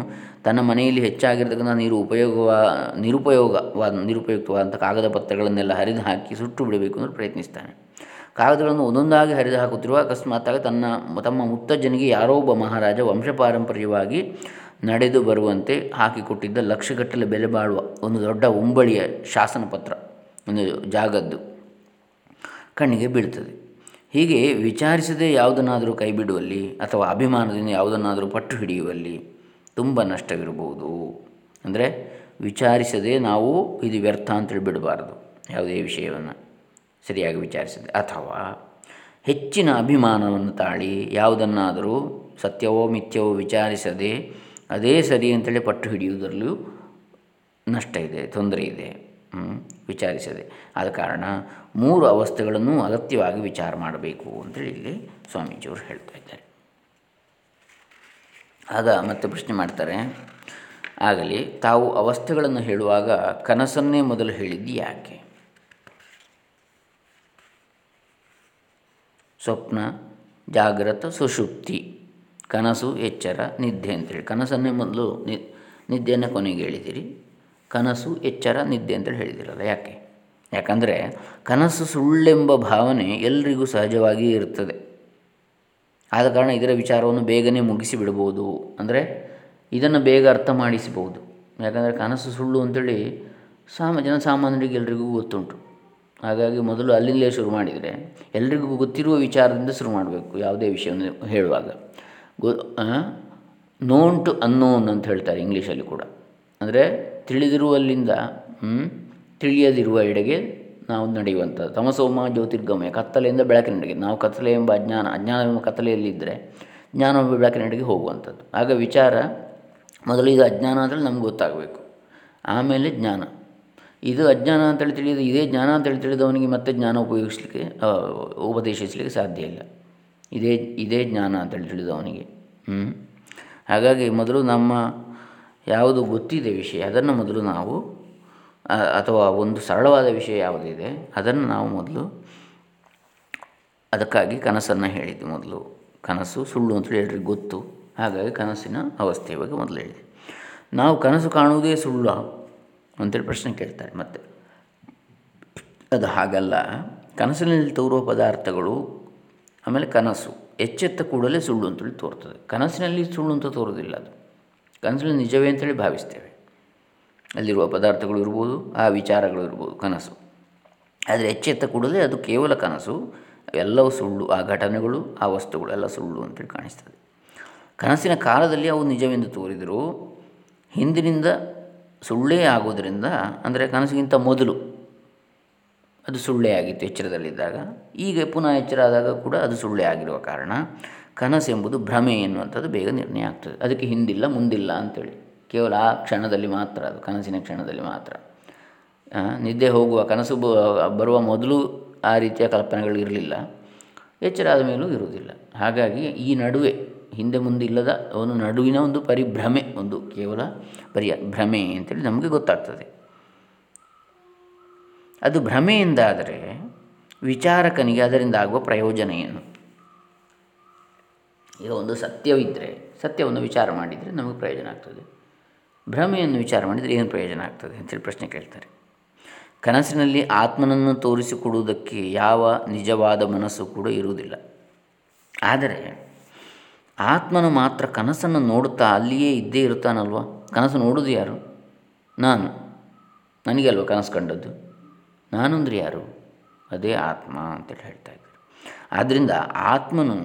ತನ್ನ ಮನೆಯಲ್ಲಿ ಹೆಚ್ಚಾಗಿರ್ತಕ್ಕಂಥ ನೀರು ಉಪಯೋಗವ ನಿರುಪಯೋಗವಾದ ನಿರುಪಯುಕ್ತವಾದಂಥ ಕಾಗದ ಪತ್ರಗಳನ್ನೆಲ್ಲ ಹರಿದು ಹಾಕಿ ಸುಟ್ಟು ಬಿಡಬೇಕು ಅಂತ ಪ್ರಯತ್ನಿಸ್ತಾನೆ. ಕಾಗದಗಳನ್ನು ಒಂದೊಂದಾಗಿ ಹರಿದು ಹಾಕುತ್ತಿರುವ ಅಕಸ್ಮಾತ್ತಾಗಿ ತನ್ನ ತಮ್ಮ ಮುತ್ತಜ್ಜನಿಗೆ ಯಾರೋ ಒಬ್ಬ ಮಹಾರಾಜ ವಂಶಪಾರಂಪರ್ಯವಾಗಿ ನಡೆದು ಬರುವಂತೆ ಹಾಕಿಕೊಟ್ಟಿದ್ದ ಲಕ್ಷಗಟ್ಟಲೆ ಬೆಲೆ ಬಾಳುವ ಒಂದು ದೊಡ್ಡ ಉಂಬಳಿಯ ಶಾಸನ ಪತ್ರ ಒಂದು ಜಾಗದ್ದು. ಕಣ್ಣಿಗೆ ಬೀಳ್ತದೆ. ಹೀಗೆ ವಿಚಾರಿಸದೆ ಯಾವುದನ್ನಾದರೂ ಕೈ ಬಿಡುವಲ್ಲಿ ಅಥವಾ ಅಭಿಮಾನದಿಂದ ಯಾವುದನ್ನಾದರೂ ಪಟ್ಟು ಹಿಡಿಯುವಲ್ಲಿ ತುಂಬ ನಷ್ಟವಿರಬಹುದು. ಅಂದರೆ ವಿಚಾರಿಸದೆ ನಾವು ಇದು ವ್ಯರ್ಥ ಅಂತೇಳಿ ಬಿಡಬಾರ್ದು ಯಾವುದೇ ವಿಷಯವನ್ನು ಸರಿಯಾಗಿ ವಿಚಾರಿಸದೆ. ಅಥವಾ ಹೆಚ್ಚಿನ ಅಭಿಮಾನವನ್ನು ತಾಳಿ ಯಾವುದನ್ನಾದರೂ ಸತ್ಯವೋ ಮಿಥ್ಯವೋ ವಿಚಾರಿಸದೆ ಅದೇ ಸರಿ ಅಂತೇಳಿ ಪಟ್ಟು ಹಿಡಿಯುವುದರಲ್ಲೂ ನಷ್ಟ ಇದೆ, ತೊಂದರೆ ಇದೆ. ವಿಚಾರಿಸದೆ. ಆದ ಕಾರಣ ಮೂರು ಅವಸ್ಥೆಗಳನ್ನು ಅಗತ್ಯವಾಗಿ ವಿಚಾರ ಮಾಡಬೇಕು ಅಂತೇಳಿ ಇಲ್ಲಿ ಸ್ವಾಮೀಜಿಯವರು ಹೇಳ್ತಾ ಇದ್ದಾರೆ. ಆಗ ಮತ್ತೆ ಪ್ರಶ್ನೆ ಮಾಡ್ತಾರೆ, ಆಗಲಿ, ತಾವು ಅವಸ್ಥೆಗಳನ್ನು ಹೇಳುವಾಗ ಕನಸನ್ನೇ ಮೊದಲು ಹೇಳಿದ್ದು ಯಾಕೆ? ಸ್ವಪ್ನ, ಜಾಗ್ರತ, ಸುಷುಪ್ತಿ, ಕನಸು, ಎಚ್ಚರ, ನಿದ್ದೆ ಅಂತೇಳಿ. ಕನಸನ್ನೇ ಮೊದಲು ನಿದ್ದೆಯನ್ನು ಕೊನೆಗೆ ಹೇಳಿದಿರಿ. ಕನಸು ಎಚ್ಚರ ನಿದ್ದೆ ಅಂತೇಳಿ ಹೇಳಿದಿರಲ್ಲ, ಯಾಕೆ? ಯಾಕಂದರೆ ಕನಸು ಸುಳ್ಳೆಂಬ ಭಾವನೆ ಎಲ್ರಿಗೂ ಸಹಜವಾಗಿ ಇರ್ತದೆ. ಆದ ಕಾರಣ ಇದರ ವಿಚಾರವನ್ನು ಬೇಗನೆ ಮುಗಿಸಿ ಬಿಡ್ಬೋದು ಅಂದರೆ ಇದನ್ನು ಬೇಗ ಅರ್ಥ ಮಾಡಿಸಬಹುದು. ಯಾಕಂದರೆ ಕನಸು ಸುಳ್ಳು ಅಂತೇಳಿ ಸಾಮ, ಜನಸಾಮಾನ್ಯರಿಗೆ ಎಲ್ರಿಗೂ ಗೊತ್ತುಂಟು. ಹಾಗಾಗಿ ಮೊದಲು ಅಲ್ಲಿಂದಲೇ ಶುರು ಮಾಡಿದರೆ ಎಲ್ರಿಗೂ ಗೊತ್ತಿರುವ ವಿಚಾರದಿಂದ ಶುರು ಮಾಡಬೇಕು, ಯಾವುದೇ ವಿಷಯವನ್ನು ಹೇಳುವಾಗ. ಗೊ ನೋನ್ ಟು ಅನ್ನೋನ್ ಅಂತ ಹೇಳ್ತಾರೆ ಇಂಗ್ಲೀಷಲ್ಲಿ ಕೂಡ. ಅಂದರೆ ತಿಳಿದಿರುವಲ್ಲಿಂದ ತಿಳಿಯದಿರುವ ಎಡೆಗೆ ನಾವು ನಡೆಯುವಂಥ ತಮಸೋಮ ಜ್ಯೋತಿರ್ಗಮಯ, ಕತ್ತಲೆಯಿಂದ ಬೆಳಕಿನೆಡೆಗೆ ನಾವು ಕತ್ತಲೆ ಎಂಬ ಅಜ್ಞಾನ ಅಜ್ಞಾನ ಎಂಬ ಕತ್ತಲೆಯಲ್ಲಿದ್ದರೆ ಜ್ಞಾನ ಎಂಬ ಬೆಳಕಿನೆಡೆಗೆ ಹೋಗುವಂಥದ್ದು. ಆಗ ವಿಚಾರ ಮೊದಲು ಇದು ಅಜ್ಞಾನ ಅಂತೇಳಿ ನಮ್ಗೆ ಗೊತ್ತಾಗಬೇಕು. ಆಮೇಲೆ ಜ್ಞಾನ. ಇದು ಅಜ್ಞಾನ ಅಂತೇಳಿ ತಿಳಿದು, ಇದೇ ಜ್ಞಾನ ಅಂತೇಳಿ ತಿಳಿದವನಿಗೆ ಮತ್ತೆ ಜ್ಞಾನ ಉಪಯೋಗಿಸಲಿಕ್ಕೆ ಉಪದೇಶಿಸಲಿಕ್ಕೆ ಸಾಧ್ಯ ಇಲ್ಲ. ಇದೇ ಇದೇ ಜ್ಞಾನ ಅಂತೇಳಿ ತಿಳಿದವನಿಗೆ ಹ್ಞೂ ಹಾಗಾಗಿ ಮೊದಲು ನಮ್ಮ ಯಾವುದು ಗೊತ್ತಿದೆ ವಿಷಯ, ಅದನ್ನು ಮೊದಲು ನಾವು ಅಥವಾ ಒಂದು ಸರಳವಾದ ವಿಷಯ ಯಾವುದಿದೆ, ಅದನ್ನು ನಾವು ಮೊದಲು, ಅದಕ್ಕಾಗಿ ಕನಸನ್ನು ಹೇಳಿದ್ದು ಮೊದಲು. ಕನಸು ಸುಳ್ಳು ಅಂತೇಳಿ ಎಲ್ರಿಗೂ ಗೊತ್ತು. ಹಾಗಾಗಿ ಕನಸಿನ ಅವಸ್ಥೆಯ ಬಗ್ಗೆ ಮೊದಲು ಹೇಳಿದೆ. ನಾವು ಕನಸು ಕಾಣುವುದೇ ಸುಳ್ಳು ಅಂತೇಳಿ ಪ್ರಶ್ನೆ ಕೇಳ್ತಾರೆ ಮತ್ತೆ. ಅದು ಹಾಗಲ್ಲ. ಕನಸಿನಲ್ಲಿ ತೋರುವ ಪದಾರ್ಥಗಳು, ಆಮೇಲೆ ಕನಸು, ಎಚ್ಚೆತ್ತ ಕೂಡಲೇ ಸುಳ್ಳು ಅಂತೇಳಿ ತೋರ್ತದೆ. ಕನಸಿನಲ್ಲಿ ಸುಳ್ಳು ಅಂತ ತೋರೋದಿಲ್ಲ ಅದು. ಕನಸಿನಲ್ಲಿ ನಿಜವೇ ಅಂತೇಳಿ ಭಾವಿಸ್ತೇವೆ. ಅಲ್ಲಿರುವ ಪದಾರ್ಥಗಳು ಇರ್ಬೋದು, ಆ ವಿಚಾರಗಳು ಇರ್ಬೋದು, ಕನಸು. ಆದರೆ ಎಚ್ಚೆತ್ತ ಕೂಡಲೇ ಅದು ಕೇವಲ ಕನಸು, ಎಲ್ಲವೂ ಸುಳ್ಳು, ಆ ಘಟನೆಗಳು, ಆ ವಸ್ತುಗಳು ಎಲ್ಲ ಸುಳ್ಳು ಅಂತೇಳಿ ಕಾಣಿಸ್ತದೆ. ಕನಸಿನ ಕಾಲದಲ್ಲಿ ಅವು ನಿಜವೆಂದು ತೋರಿದರೂ ಹಿಂದಿನಿಂದ ಸುಳ್ಳೇ ಆಗೋದರಿಂದ, ಅಂದರೆ ಕನಸಿಗಿಂತ ಮೊದಲು ಅದು ಸುಳ್ಳೇ ಆಗಿತ್ತು ಎಚ್ಚರದಲ್ಲಿದ್ದಾಗ, ಈಗ ಪುನಃ ಎಚ್ಚರ ಆದಾಗ ಕೂಡ ಅದು ಸುಳ್ಳೇ ಆಗಿರುವ ಕಾರಣ ಕನಸು ಎಂಬುದು ಭ್ರಮೆ ಎನ್ನುವಂಥದ್ದು ಬೇಗ ನಿರ್ಣಯ ಆಗ್ತದೆ. ಅದಕ್ಕೆ ಹಿಂದಿಲ್ಲ, ಮುಂದಿಲ್ಲ ಅಂಥೇಳಿ ಕೇವಲ ಆ ಕ್ಷಣದಲ್ಲಿ ಮಾತ್ರ ಅದು, ಕನಸಿನ ಕ್ಷಣದಲ್ಲಿ ಮಾತ್ರ. ನಿದ್ದೆ ಹೋಗುವ ಕನಸು ಬರುವ ಮೊದಲು ಆ ರೀತಿಯ ಕಲ್ಪನೆಗಳು ಇರಲಿಲ್ಲ. ಎಚ್ಚರ ಆದ ಮೇಲೂ ಇರುವುದಿಲ್ಲ. ಹಾಗಾಗಿ ಈ ನಡುವೆ, ಹಿಂದೆ ಮುಂದೆ ಇಲ್ಲದ ಒಂದು ನಡುವಿನ ಒಂದು ಪರಿಭ್ರಮೆ, ಒಂದು ಕೇವಲ ಪರಿಯ ಭ್ರಮೆ ಅಂತೇಳಿ ನಮಗೆ ಗೊತ್ತಾಗ್ತದೆ. ಅದು ಭ್ರಮೆಯಿಂದಾದರೆ ವಿಚಾರಕನಿಗೆ ಅದರಿಂದ ಆಗುವ ಪ್ರಯೋಜನ ಏನು? ಈಗ ಒಂದು ಸತ್ಯವಿದ್ದರೆ ಸತ್ಯವನ್ನು ವಿಚಾರ ಮಾಡಿದರೆ ನಮಗೆ ಪ್ರಯೋಜನ ಆಗ್ತದೆ. ಭ್ರಮೆಯನ್ನು ವಿಚಾರ ಮಾಡಿದರೆ ಏನು ಪ್ರಯೋಜನ ಆಗ್ತದೆ ಅಂತೇಳಿ ಪ್ರಶ್ನೆ ಕೇಳ್ತಾರೆ. ಕನಸಿನಲ್ಲಿ ಆತ್ಮನನ್ನು ತೋರಿಸಿಕೊಡುವುದಕ್ಕೆ ಯಾವ ನಿಜವಾದ ಮನಸ್ಸು ಕೂಡ ಇರುವುದಿಲ್ಲ. ಆದರೆ, ಆತ್ಮನು ಮಾತ್ರ ಕನಸನ್ನು ನೋಡುತ್ತಾ ಅಲ್ಲಿಯೇ ಇದ್ದೇ ಇರುತ್ತಾನಲ್ವ? ಕನಸು ನೋಡೋದು ಯಾರು? ನಾನು. ನನಗೆ ಅಲ್ವ ಕನಸು ಕಂಡದ್ದು? ನಾನು ಅಂದರೆ ಯಾರು? ಅದೇ ಆತ್ಮ ಅಂತೇಳಿ ಹೇಳ್ತಾ ಇದ್ದಾರೆ. ಆದ್ದರಿಂದ ಆತ್ಮನು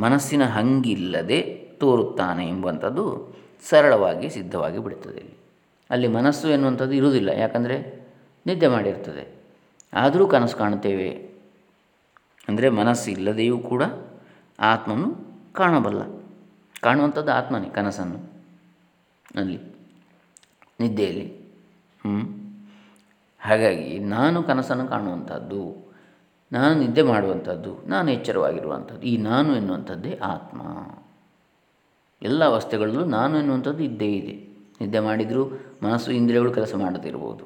ಮನಸ್ಸಿನ ಹಂಗಿಲ್ಲದೆ ತೋರುತ್ತಾನೆ ಎಂಬಂಥದ್ದು ಸರಳವಾಗಿ ಸಿದ್ಧವಾಗಿ ಬಿಡುತ್ತದೆ ಅಲ್ಲಿ ಮನಸ್ಸು ಎನ್ನುವಂಥದ್ದು ಇರುವುದಿಲ್ಲ, ಯಾಕಂದರೆ ನಿದ್ದೆ ಮಾಡಿರ್ತದೆ. ಆದರೂ ಕನಸು ಕಾಣುತ್ತೇವೆ. ಅಂದರೆ ಮನಸ್ಸು ಇಲ್ಲದೆಯೂ ಕೂಡ ಆತ್ಮನು ಕಾಣಬಲ್ಲ. ಕಾಣುವಂಥದ್ದು ಆತ್ಮನೇ ಕನಸನ್ನು ಅಲ್ಲಿ, ನಿದ್ದೆಯಲ್ಲಿ. ಹಾಗಾಗಿ ನಾನು ಕನಸನ್ನು ಕಾಣುವಂಥದ್ದು ನಾನು ನಿದ್ದೆ ಮಾಡುವಂಥದ್ದು, ನಾನು ಎಚ್ಚರವಾಗಿರುವಂಥದ್ದು, ಈ ನಾನು ಎನ್ನುವಂಥದ್ದೇ ಆತ್ಮ. ಎಲ್ಲ ಅವಸ್ಥೆಗಳಲ್ಲೂ ನಾನು ಎನ್ನುವಂಥದ್ದು ಇದ್ದೇ ಇದೆ. ನಿದ್ದೆ ಮಾಡಿದರೂ ಮನಸ್ಸು ಇಂದ್ರಿಯಗಳು ಕೆಲಸ ಮಾಡದಿರ್ಬೋದು.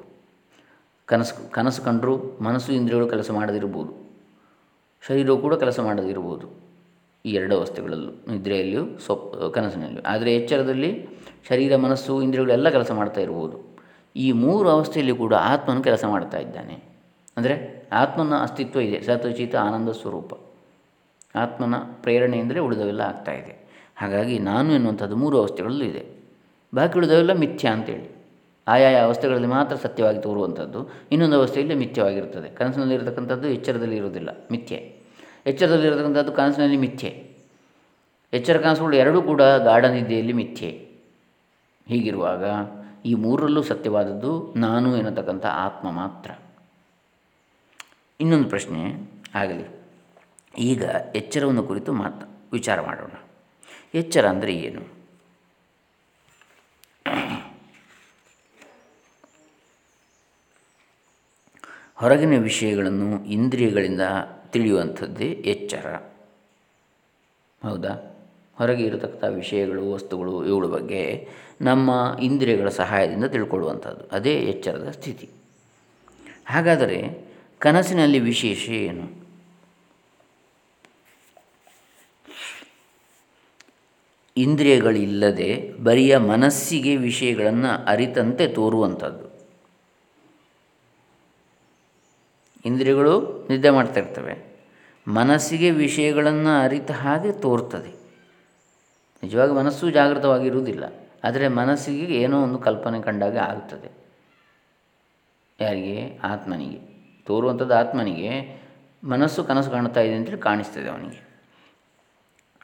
ಕನಸು ಕನಸು ಕಂಡರೂ ಮನಸ್ಸು ಇಂದ್ರಿಯಗಳು ಕೆಲಸ ಮಾಡದಿರ್ಬೋದು. ಶರೀರವು ಕೂಡ ಕೆಲಸ ಮಾಡದಿರ್ಬೋದು. ಈ ಎರಡು ಅವಸ್ಥೆಗಳಲ್ಲೂ, ನಿದ್ರೆಯಲ್ಲಿಯೂ ಸ್ವಪ್ ಕನಸಿನಲ್ಲಿಯೂ. ಆದರೆ ಎಚ್ಚರದಲ್ಲಿ ಶರೀರ, ಮನಸ್ಸು, ಇಂದ್ರಿಯಗಳೆಲ್ಲ ಕೆಲಸ ಮಾಡ್ತಾ ಇರ್ಬೋದು. ಈ ಮೂರು ಅವಸ್ಥೆಯಲ್ಲಿ ಕೂಡ ಆತ್ಮನು ಕೆಲಸ ಮಾಡ್ತಾ ಇದ್ದಾನೆ. ಅಂದರೆ ಆತ್ಮನ ಅಸ್ತಿತ್ವ ಇದೆ ಸತ್ವಚಿತ ಆನಂದ ಸ್ವರೂಪ. ಆತ್ಮನ ಪ್ರೇರಣೆಯಿಂದಲೇ ಉಳಿದವೆಲ್ಲ ಆಗ್ತಾಯಿದೆ ಹಾಗಾಗಿ ನಾನು ಎನ್ನುವಂಥದ್ದು ಮೂರು ಅವಸ್ಥೆಗಳಲ್ಲೂ ಇದೆ. ಬಾಕಿ ಉಳಿದವೆಲ್ಲ ಮಿಥ್ಯ ಅಂತೇಳಿ. ಆಯಾ ಅವಸ್ಥೆಗಳಲ್ಲಿ ಮಾತ್ರ ಸತ್ಯವಾಗಿ ತೋರುವಂಥದ್ದು, ಇನ್ನೊಂದು ಅವಸ್ಥೆಯಲ್ಲಿ ಮಿಥ್ಯವಾಗಿರ್ತದೆ ಕನಸಿನಲ್ಲಿರತಕ್ಕಂಥದ್ದು ಎಚ್ಚರದಲ್ಲಿ ಇರೋದಿಲ್ಲ ಮಿಥ್ಯೆ. ಎಚ್ಚರದಲ್ಲಿರತಕ್ಕಂಥದ್ದು ಕನಸಿನಲ್ಲಿ ಮಿಥ್ಯೆ. ಎಚ್ಚರ ಕನಸುಗಳು ಎರಡೂ ಕೂಡ ಗಾಢನಿದ್ದೆಯಲ್ಲಿ ಮಿಥ್ಯೆ. ಹೀಗಿರುವಾಗ ಈ ಮೂರರಲ್ಲೂ ಸತ್ಯವಾದದ್ದು ನಾನು ಎನ್ನತಕ್ಕಂಥ ಆತ್ಮ ಮಾತ್ರ. ಇನ್ನೊಂದು ಪ್ರಶ್ನೆ ಆಗಲಿ. ಈಗ ಎಚ್ಚರವನ್ನು ಕುರಿತು ಮಾತು, ವಿಚಾರ ಮಾಡೋಣ. ಎಚ್ಚರ ಅಂದರೆ ಏನು? ಹೊರಗಿನ ವಿಷಯಗಳನ್ನು ಇಂದ್ರಿಯಗಳಿಂದ ತಿಳಿಯುವಂಥದ್ದೇ ಎಚ್ಚರ. ಹೌದಾ? ಹೊರಗೆ ಇರತಕ್ಕಂಥ ವಿಷಯಗಳು, ವಸ್ತುಗಳು, ಇವುಗಳ ಬಗ್ಗೆ ನಮ್ಮ ಇಂದ್ರಿಯಗಳ ಸಹಾಯದಿಂದ ತಿಳ್ಕೊಳ್ಳುವಂಥದ್ದು. ಅದೇ ಎಚ್ಚರದ ಸ್ಥಿತಿ. ಹಾಗಾದರೆ ಕನಸಿನಲ್ಲಿ ವಿಶೇಷ ಏನು? ಇಂದ್ರಿಯಗಳಿಲ್ಲದೆ ಬರಿಯ ಮನಸ್ಸಿಗೆ ವಿಷಯಗಳನ್ನು ಅರಿತಂತೆ ತೋರುವಂಥದ್ದು. ಇಂದ್ರಿಯಗಳು ನಿದ್ದೆ ಮಾಡ್ತಾ ಇರ್ತವೆ. ಮನಸ್ಸಿಗೆ ವಿಷಯಗಳನ್ನು ಅರಿತ ಹಾಗೆ ತೋರ್ತದೆ. ನಿಜವಾಗಿ ಮನಸ್ಸು ಜಾಗೃತವಾಗಿರುವುದಿಲ್ಲ. ಆದರೆ ಮನಸ್ಸಿಗೆ ಏನೋ ಒಂದು ಕಲ್ಪನೆ ಕಂಡಾಗ ಆಗ್ತದೆ ಯಾರಿಗೆ? ಆತ್ಮನಿಗೆ. ತೋರುವಂಥದ್ದು ಆತ್ಮನಿಗೆ ಮನಸ್ಸು ಕನಸು ಕಾಣ್ತಾ ಇದೆ ಅಂತೇಳಿ ಕಾಣಿಸ್ತದೆ ಅವನಿಗೆ.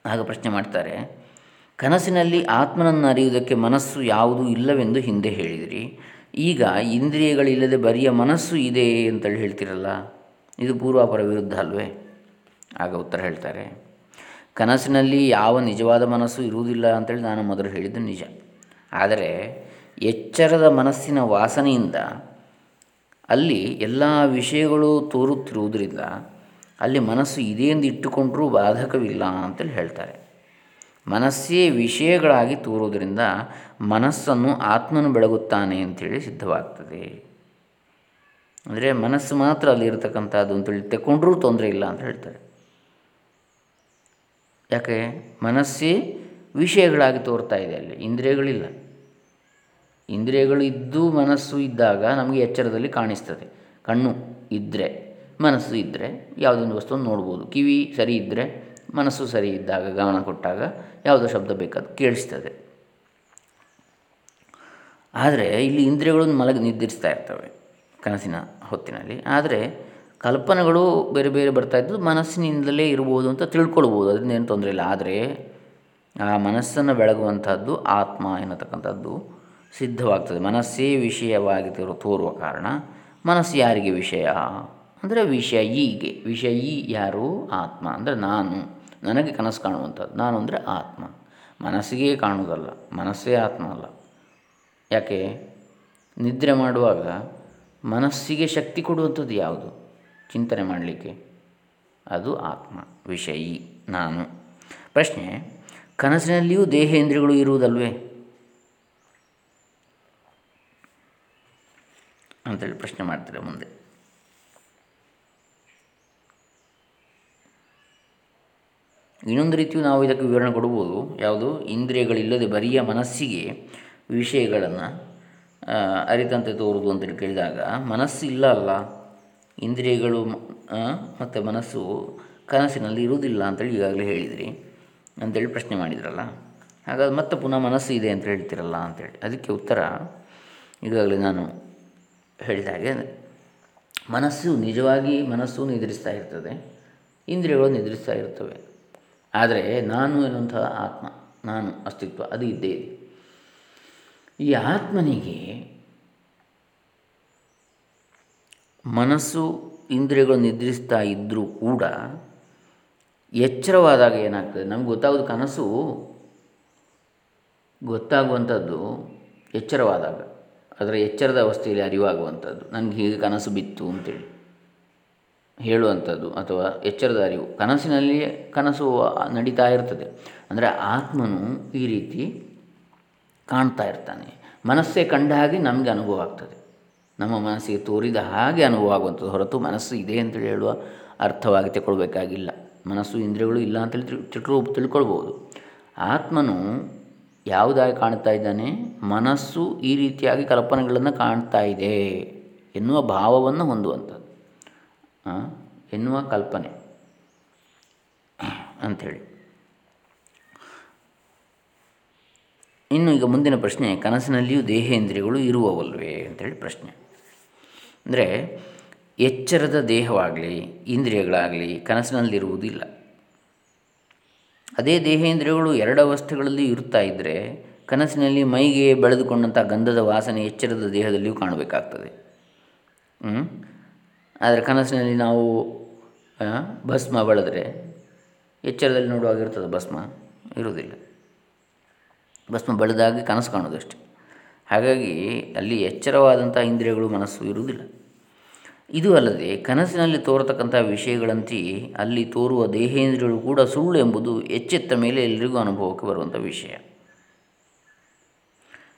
ಆಗ ಪ್ರಶ್ನೆ ಮಾಡ್ತಾರೆ, ಕನಸಿನಲ್ಲಿ ಆತ್ಮನನ್ನು ಅರಿಯುವುದಕ್ಕೆ ಮನಸ್ಸು ಯಾವುದೂ ಇಲ್ಲವೆಂದು ಹಿಂದೆ ಹೇಳಿದಿರಿ. ಈಗ ಇಂದ್ರಿಯಗಳಿಲ್ಲದೆ ಬರಿಯ ಮನಸ್ಸು ಇದೆ ಅಂತೇಳಿ ಹೇಳ್ತಿರಲ್ಲ, ಇದು ಪೂರ್ವಾಪರ ವಿರುದ್ಧ ಅಲ್ವೇ? ಆಗ ಉತ್ತರ ಹೇಳ್ತಾರೆ, ಕನಸಿನಲ್ಲಿ ಯಾವ ನಿಜವಾದ ಮನಸ್ಸು ಇರುವುದಿಲ್ಲ ಅಂತೇಳಿ ನಾನು ಮೊದಲು ಹೇಳಿದ್ದು ನಿಜ. ಆದರೆ ಎಚ್ಚರದ ಮನಸ್ಸಿನ ವಾಸನೆಯಿಂದ ಅಲ್ಲಿ ಎಲ್ಲ ವಿಷಯಗಳು ತೋರುತ್ತಿರುವುದರಿಂದ ಅಲ್ಲಿ ಮನಸ್ಸು ಇದೆ ಎಂದು ಇಟ್ಟುಕೊಂಡರೂ ಬಾಧಕವಿಲ್ಲ ಅಂತೇಳಿ ಹೇಳ್ತಾರೆ. ಮನಸ್ಸೇ ವಿಷಯಗಳಾಗಿ ತೋರುವುದರಿಂದ ಮನಸ್ಸನ್ನು ಆತ್ಮನು ಬೆಳಗುತ್ತಾನೆ ಅಂಥೇಳಿ ಸಿದ್ಧವಾಗ್ತದೆ. ಅಂದರೆ ಮನಸ್ಸು ಮಾತ್ರ ಅಲ್ಲಿ ಇರತಕ್ಕಂಥದ್ದು ಅಂತೇಳಿ ತಗೊಂಡ್ರೂ ತೊಂದರೆ ಇಲ್ಲ ಅಂತ ಹೇಳ್ತಾರೆ. ಯಾಕೆ? ಮನಸ್ಸೇ ವಿಷಯಗಳಾಗಿ ತೋರ್ತಾ ಇದೆ ಅಲ್ಲಿ, ಇಂದ್ರಿಯಗಳಿಲ್ಲ. ಇಂದ್ರಿಯಗಳು ಇದ್ದು ಮನಸ್ಸು ಇದ್ದಾಗ ನಮಗೆ ಎಚ್ಚರದಲ್ಲಿ ಕಾಣಿಸ್ತದೆ. ಕಣ್ಣು ಇದ್ದರೆ ಮನಸ್ಸು ಇದ್ದರೆ ಯಾವುದೊಂದು ವಸ್ತುವನ್ನು ನೋಡ್ಬೋದು. ಕಿವಿ ಸರಿ ಇದ್ದರೆ ಮನಸ್ಸು ಸರಿ ಇದ್ದಾಗ, ಗಮನ ಕೊಟ್ಟಾಗ ಯಾವುದೋ ಶಬ್ದ ಬೇಕಾದ ಕೇಳಿಸ್ತದೆ. ಆದರೆ ಇಲ್ಲಿ ಇಂದ್ರಿಯಗಳನ್ನು ಮಲಗಿ ನಿದ್ರಿಸ್ತಾ ಇರ್ತವೆ ಕನಸಿನ ಹೊತ್ತಿನಲ್ಲಿ. ಆದರೆ ಕಲ್ಪನೆಗಳು ಬೇರೆ ಬೇರೆ ಬರ್ತಾ ಇದ್ದು ಮನಸ್ಸಿನಿಂದಲೇ ಇರ್ಬೋದು ಅಂತ ತಿಳ್ಕೊಳ್ಬೋದು. ಅದರಿಂದ ಏನು ತೊಂದರೆ ಇಲ್ಲ. ಆದರೆ ಆ ಮನಸ್ಸನ್ನು ಬೆಳಗುವಂಥದ್ದು ಆತ್ಮ ಎನ್ನತಕ್ಕಂಥದ್ದು ಸಿದ್ಧವಾಗ್ತದೆ. ಮನಸ್ಸೇ ವಿಷಯವಾಗಿ ತೋರುವ ಕಾರಣ ಮನಸ್ಸು ಯಾರಿಗೆ ವಿಷಯ? ಅಂದರೆ ವಿಷಯಿಗೆ ವಿಷಯಿ ಯಾರು? ಆತ್ಮ. ಅಂದರೆ ನಾನು. ನನಗೆ ಕನಸು ಕಾಣುವಂಥದ್ದು. ನಾನು ಅಂದರೆ ಆತ್ಮ. ಮನಸ್ಸಿಗೆ ಕಾಣುವುದಲ್ಲ, ಮನಸ್ಸೇ ಆತ್ಮ ಅಲ್ಲ. ಯಾಕೆ? ನಿದ್ರೆ ಮಾಡುವಾಗ ಮನಸ್ಸಿಗೆ ಶಕ್ತಿ ಕೊಡುವಂಥದ್ದು ಯಾವುದು? ಚಿಂತನೆ ಮಾಡಲಿಕ್ಕೆ. ಅದು ಆತ್ಮ. ವಿಷಯಿ ನಾನು. ಪ್ರಶ್ನೆ, ಕನಸಿನಲ್ಲಿಯೂ ದೇಹೇಂದ್ರಿಯಗಳು ಇರುವುದಲ್ವೇ? ಅಂತೇಳಿ ಪ್ರಶ್ನೆ ಮಾಡ್ತಾರೆ ಮುಂದೆ. ಇನ್ನೊಂದು ರೀತಿಯು ನಾವು ಇದಕ್ಕೆ ವಿವರಣೆ ಕೊಡ್ಬೋದು. ಯಾವುದು? ಇಂದ್ರಿಯಗಳಿಲ್ಲದೆ ಬರಿಯ ಮನಸ್ಸಿಗೆ ವಿಷಯಗಳನ್ನು ಅರಿತಂತೆ ತೋರುವುದು ಅಂತೇಳಿ ಕೇಳಿದಾಗ, ಮನಸ್ಸು ಇಲ್ಲ ಅಲ್ಲ. ಇಂದ್ರಿಯಗಳು ಮತ್ತು ಮನಸ್ಸು ಕನಸಿನಲ್ಲಿ ಇರುವುದಿಲ್ಲ ಅಂತೇಳಿ ಈಗಾಗಲೇ ಹೇಳಿದಿರಿ. ಅಂತೇಳಿ ಪ್ರಶ್ನೆ ಮಾಡಿದ್ರಲ್ಲ. ಹಾಗಾದ್ರೆ ಮತ್ತೆ ಪುನಃ ಮನಸ್ಸು ಇದೆ ಅಂತ ಹೇಳ್ತಿರಲ್ಲ ಅಂತೇಳಿ. ಅದಕ್ಕೆ ಉತ್ತರ ಈಗಾಗಲೇ ನಾನು ಹೇಳಿದ ಹಾಗೆ ಮನಸ್ಸು ನಿಜವಾಗಿ ಮನಸ್ಸು ನಿದ್ರಿಸ್ತಾ ಇರ್ತದೆ, ಇಂದ್ರಿಯಗಳು ನಿದ್ರಿಸ್ತಾ ಇರ್ತವೆ. ಆದರೆ ನಾನು ಎನ್ನುವಂತಹ ಆತ್ಮ, ನಾನು ಅಸ್ತಿತ್ವ, ಅದು ಇದ್ದೇ ಇದೆ. ಈ ಆತ್ಮನಿಗೆ ಮನಸ್ಸು, ಇಂದ್ರಿಯಗಳು ನಿದ್ರಿಸ್ತಾ ಇದ್ದರೂ ಕೂಡ ಎಚ್ಚರವಾದಾಗ ಏನಾಗ್ತದೆ? ನಮ್ಗೆ ಗೊತ್ತಾಗೋದು ಕನಸು, ಗೊತ್ತಾಗುವಂಥದ್ದು ಎಚ್ಚರವಾದಾಗ. ಅದರ ಎಚ್ಚರದ ಅವಸ್ಥೆಯಲ್ಲಿ ಅರಿವಾಗುವಂಥದ್ದು ನನಗೆ ಹೀಗೆ ಕನಸು ಬಿತ್ತು ಅಂತೇಳಿ ಹೇಳುವಂಥದ್ದು ಅಥವಾ ಎಚ್ಚರದ ಅರಿವು. ಕನಸಿನಲ್ಲಿಯೇ ಕನಸು ನಡೀತಾ ಇರ್ತದೆ. ಅಂದರೆ ಆತ್ಮನು ಈ ರೀತಿ ಕಾಣ್ತಾ ಇರ್ತಾನೆ. ಮನಸ್ಸೇ ಕಂಡ ಹಾಗೆ ನಮಗೆ ಅನುಭವ ಆಗ್ತದೆ. ನಮ್ಮ ಮನಸ್ಸಿಗೆ ತೋರಿದ ಹಾಗೆ ಅನುಭವ ಆಗುವಂಥದ್ದು. ಹೊರತು ಮನಸ್ಸು ಇದೆ ಅಂತೇಳಿ ಹೇಳುವ ಅರ್ಥವಾಗಿ ತಗೊಳ್ಬೇಕಾಗಿಲ್ಲ ಮನಸ್ಸು ಇಂದ್ರಿಯಗಳು ಇಲ್ಲ ಅಂತೇಳಿ ತಿಳ್ಕೊ ತಿಳ್ಕೊಳ್ಬೋದು. ಆತ್ಮನು ಯಾವುದಾಗಿ ಕಾಣ್ತಾ ಇದ್ದಾನೆ? ಮನಸ್ಸು ಈ ರೀತಿಯಾಗಿ ಕಲ್ಪನೆಗಳನ್ನು ಕಾಣ್ತಾ ಇದೆ ಎನ್ನುವ ಭಾವವನ್ನು ಹೊಂದುವಂಥದ್ದು. ಎನ್ನುವ ಕಲ್ಪನೆ. ಅಂಥೇಳಿ. ಇನ್ನು ಈಗ ಮುಂದಿನ ಪ್ರಶ್ನೆ, ಕನಸಿನಲ್ಲಿಯೂ ದೇಹೇಂದ್ರಿಯಗಳು ಇರುವವಲ್ವೇ? ಅಂಥೇಳಿ ಪ್ರಶ್ನೆ. ಅಂದರೆ ಎಚ್ಚರದ ದೇಹವಾಗಲಿ, ಇಂದ್ರಿಯಗಳಾಗಲಿ ಕನಸಿನಲ್ಲಿರುವುದಿಲ್ಲ. ಅದೇ ದೇಹೇಂದ್ರಿಯಗಳು ಎರಡು ಅವಸ್ಥೆಗಳಲ್ಲಿ ಇರುತ್ತಾ ಇದ್ದರೆ ಕನಸಿನಲ್ಲಿ ಮೈಗೆ ಬೆಳೆದುಕೊಂಡಂಥ ಗಂಧದ ವಾಸನೆ ಎಚ್ಚರದ ದೇಹದಲ್ಲಿಯೂ ಕಾಣಬೇಕಾಗ್ತದೆ. ಆದರೆ ಕನಸಿನಲ್ಲಿ ನಾವು ಭಸ್ಮ ಬಳಿದ್ರೆ ಎಚ್ಚರದಲ್ಲಿ ನೋಡುವಾಗಿರ್ತದೆ ಭಸ್ಮ ಇರುವುದಿಲ್ಲ. ಭಸ್ಮ ಹಾಗೆ ಕನಸು ಕಾಣೋದಷ್ಟೆ ಹಾಗಾಗಿ ಅಲ್ಲಿ ಎಚ್ಚರವಾದಂಥ ಇಂದ್ರಿಯಗಳು ಮನಸ್ಸು ಇರುವುದಿಲ್ಲ. ಇದು ಅಲ್ಲದೆ ಕನಸಿನಲ್ಲಿ ತೋರತಕ್ಕಂಥ ವಿಷಯಗಳಂತೆಯೇ ಅಲ್ಲಿ ತೋರುವ ದೇಹೇಂದ್ರಿಯಗಳು ಕೂಡ ಸುಳ್ಳು ಎಂಬುದು ಎಚ್ಚೆತ್ತ ಮೇಲೆ ಎಲ್ಲರಿಗೂ ಅನುಭವಕ್ಕೆ ಬರುವಂಥ ವಿಷಯ.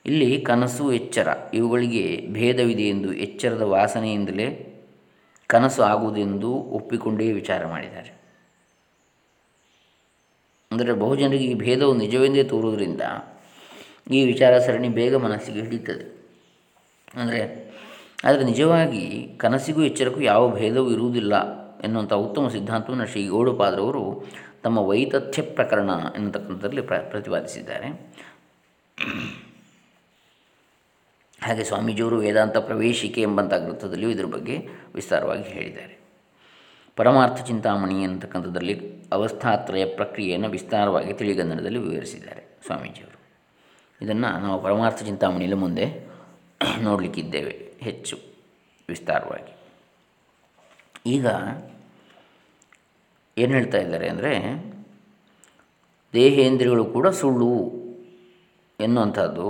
ಇಲ್ಲಿ ಕನಸು ಎಚ್ಚರ, ಇವುಗಳಿಗೆ ಭೇದವಿದೆ ಎಂದು ಎಚ್ಚರದ ವಾಸನೆಯಿಂದಲೇ ಕನಸು ಆಗುವುದೆಂದು ಒಪ್ಪಿಕೊಂಡೇ ವಿಚಾರ ಮಾಡಿದ್ದಾರೆ. ಅಂದರೆ ಬಹುಜನರಿಗೆ ಈ ಭೇದವು ನಿಜವೆಂದೇ ತೋರುವುದರಿಂದ ಈ ವಿಚಾರ ಸರಣಿ ಬೇಗ ಮನಸ್ಸಿಗೆ ಹಿಡಿತದೆ ಅಂದರೆ ಆದರೆ ನಿಜವಾಗಿ ಕನಸಿಗೂ ಎಚ್ಚರಕ್ಕೂ ಯಾವ ಭೇದವೂ ಇರುವುದಿಲ್ಲ ಎನ್ನುವಂಥ ಉತ್ತಮ ಸಿದ್ಧಾಂತವನ್ನು ಶ್ರೀ ಗೌಡಪಾದ್ರವರು ತಮ್ಮ ವೈತಥ್ಯ ಪ್ರಕರಣ ಎನ್ನತಕ್ಕಂಥದ್ರಲ್ಲಿ ಪ್ರ ಪ್ರತಿಪಾದಿಸಿದ್ದಾರೆ. ಹಾಗೆ ಸ್ವಾಮೀಜಿಯವರು ವೇದಾಂತ ಪ್ರವೇಶಿಕೆ ಎಂಬಂಥ ಗ್ರಂಥದಲ್ಲಿಯೂ ಇದರ ಬಗ್ಗೆ ವಿಸ್ತಾರವಾಗಿ ಹೇಳಿದ್ದಾರೆ. ಪರಮಾರ್ಥ ಚಿಂತಾಮಣಿ ಅಂತಕ್ಕಂಥದ್ದಲ್ಲಿ ಅವಸ್ಥಾತ್ರಯ ಪ್ರಕ್ರಿಯೆಯನ್ನು ವಿಸ್ತಾರವಾಗಿ ತಿಳಿಗನ್ನಡದಲ್ಲಿ ವಿವರಿಸಿದ್ದಾರೆ ಸ್ವಾಮೀಜಿಯವರು. ಇದನ್ನು ನಾವು ಪರಮಾರ್ಥ ಚಿಂತಾಮಣಿಯಲ್ಲಿ ಮುಂದೆ ನೋಡಲಿಕ್ಕಿದ್ದೇವೆ. ಹೆಚ್ಚು ವಿಸ್ತಾರವಾಗಿ. ಈಗ ಏನು ಹೇಳ್ತಾ ಇದ್ದಾರೆ ಅಂದರೆ, ದೇಹೇಂದ್ರಿಯಗಳು ಕೂಡ ಸುಳ್ಳು ಎನ್ನುವಂಥದ್ದು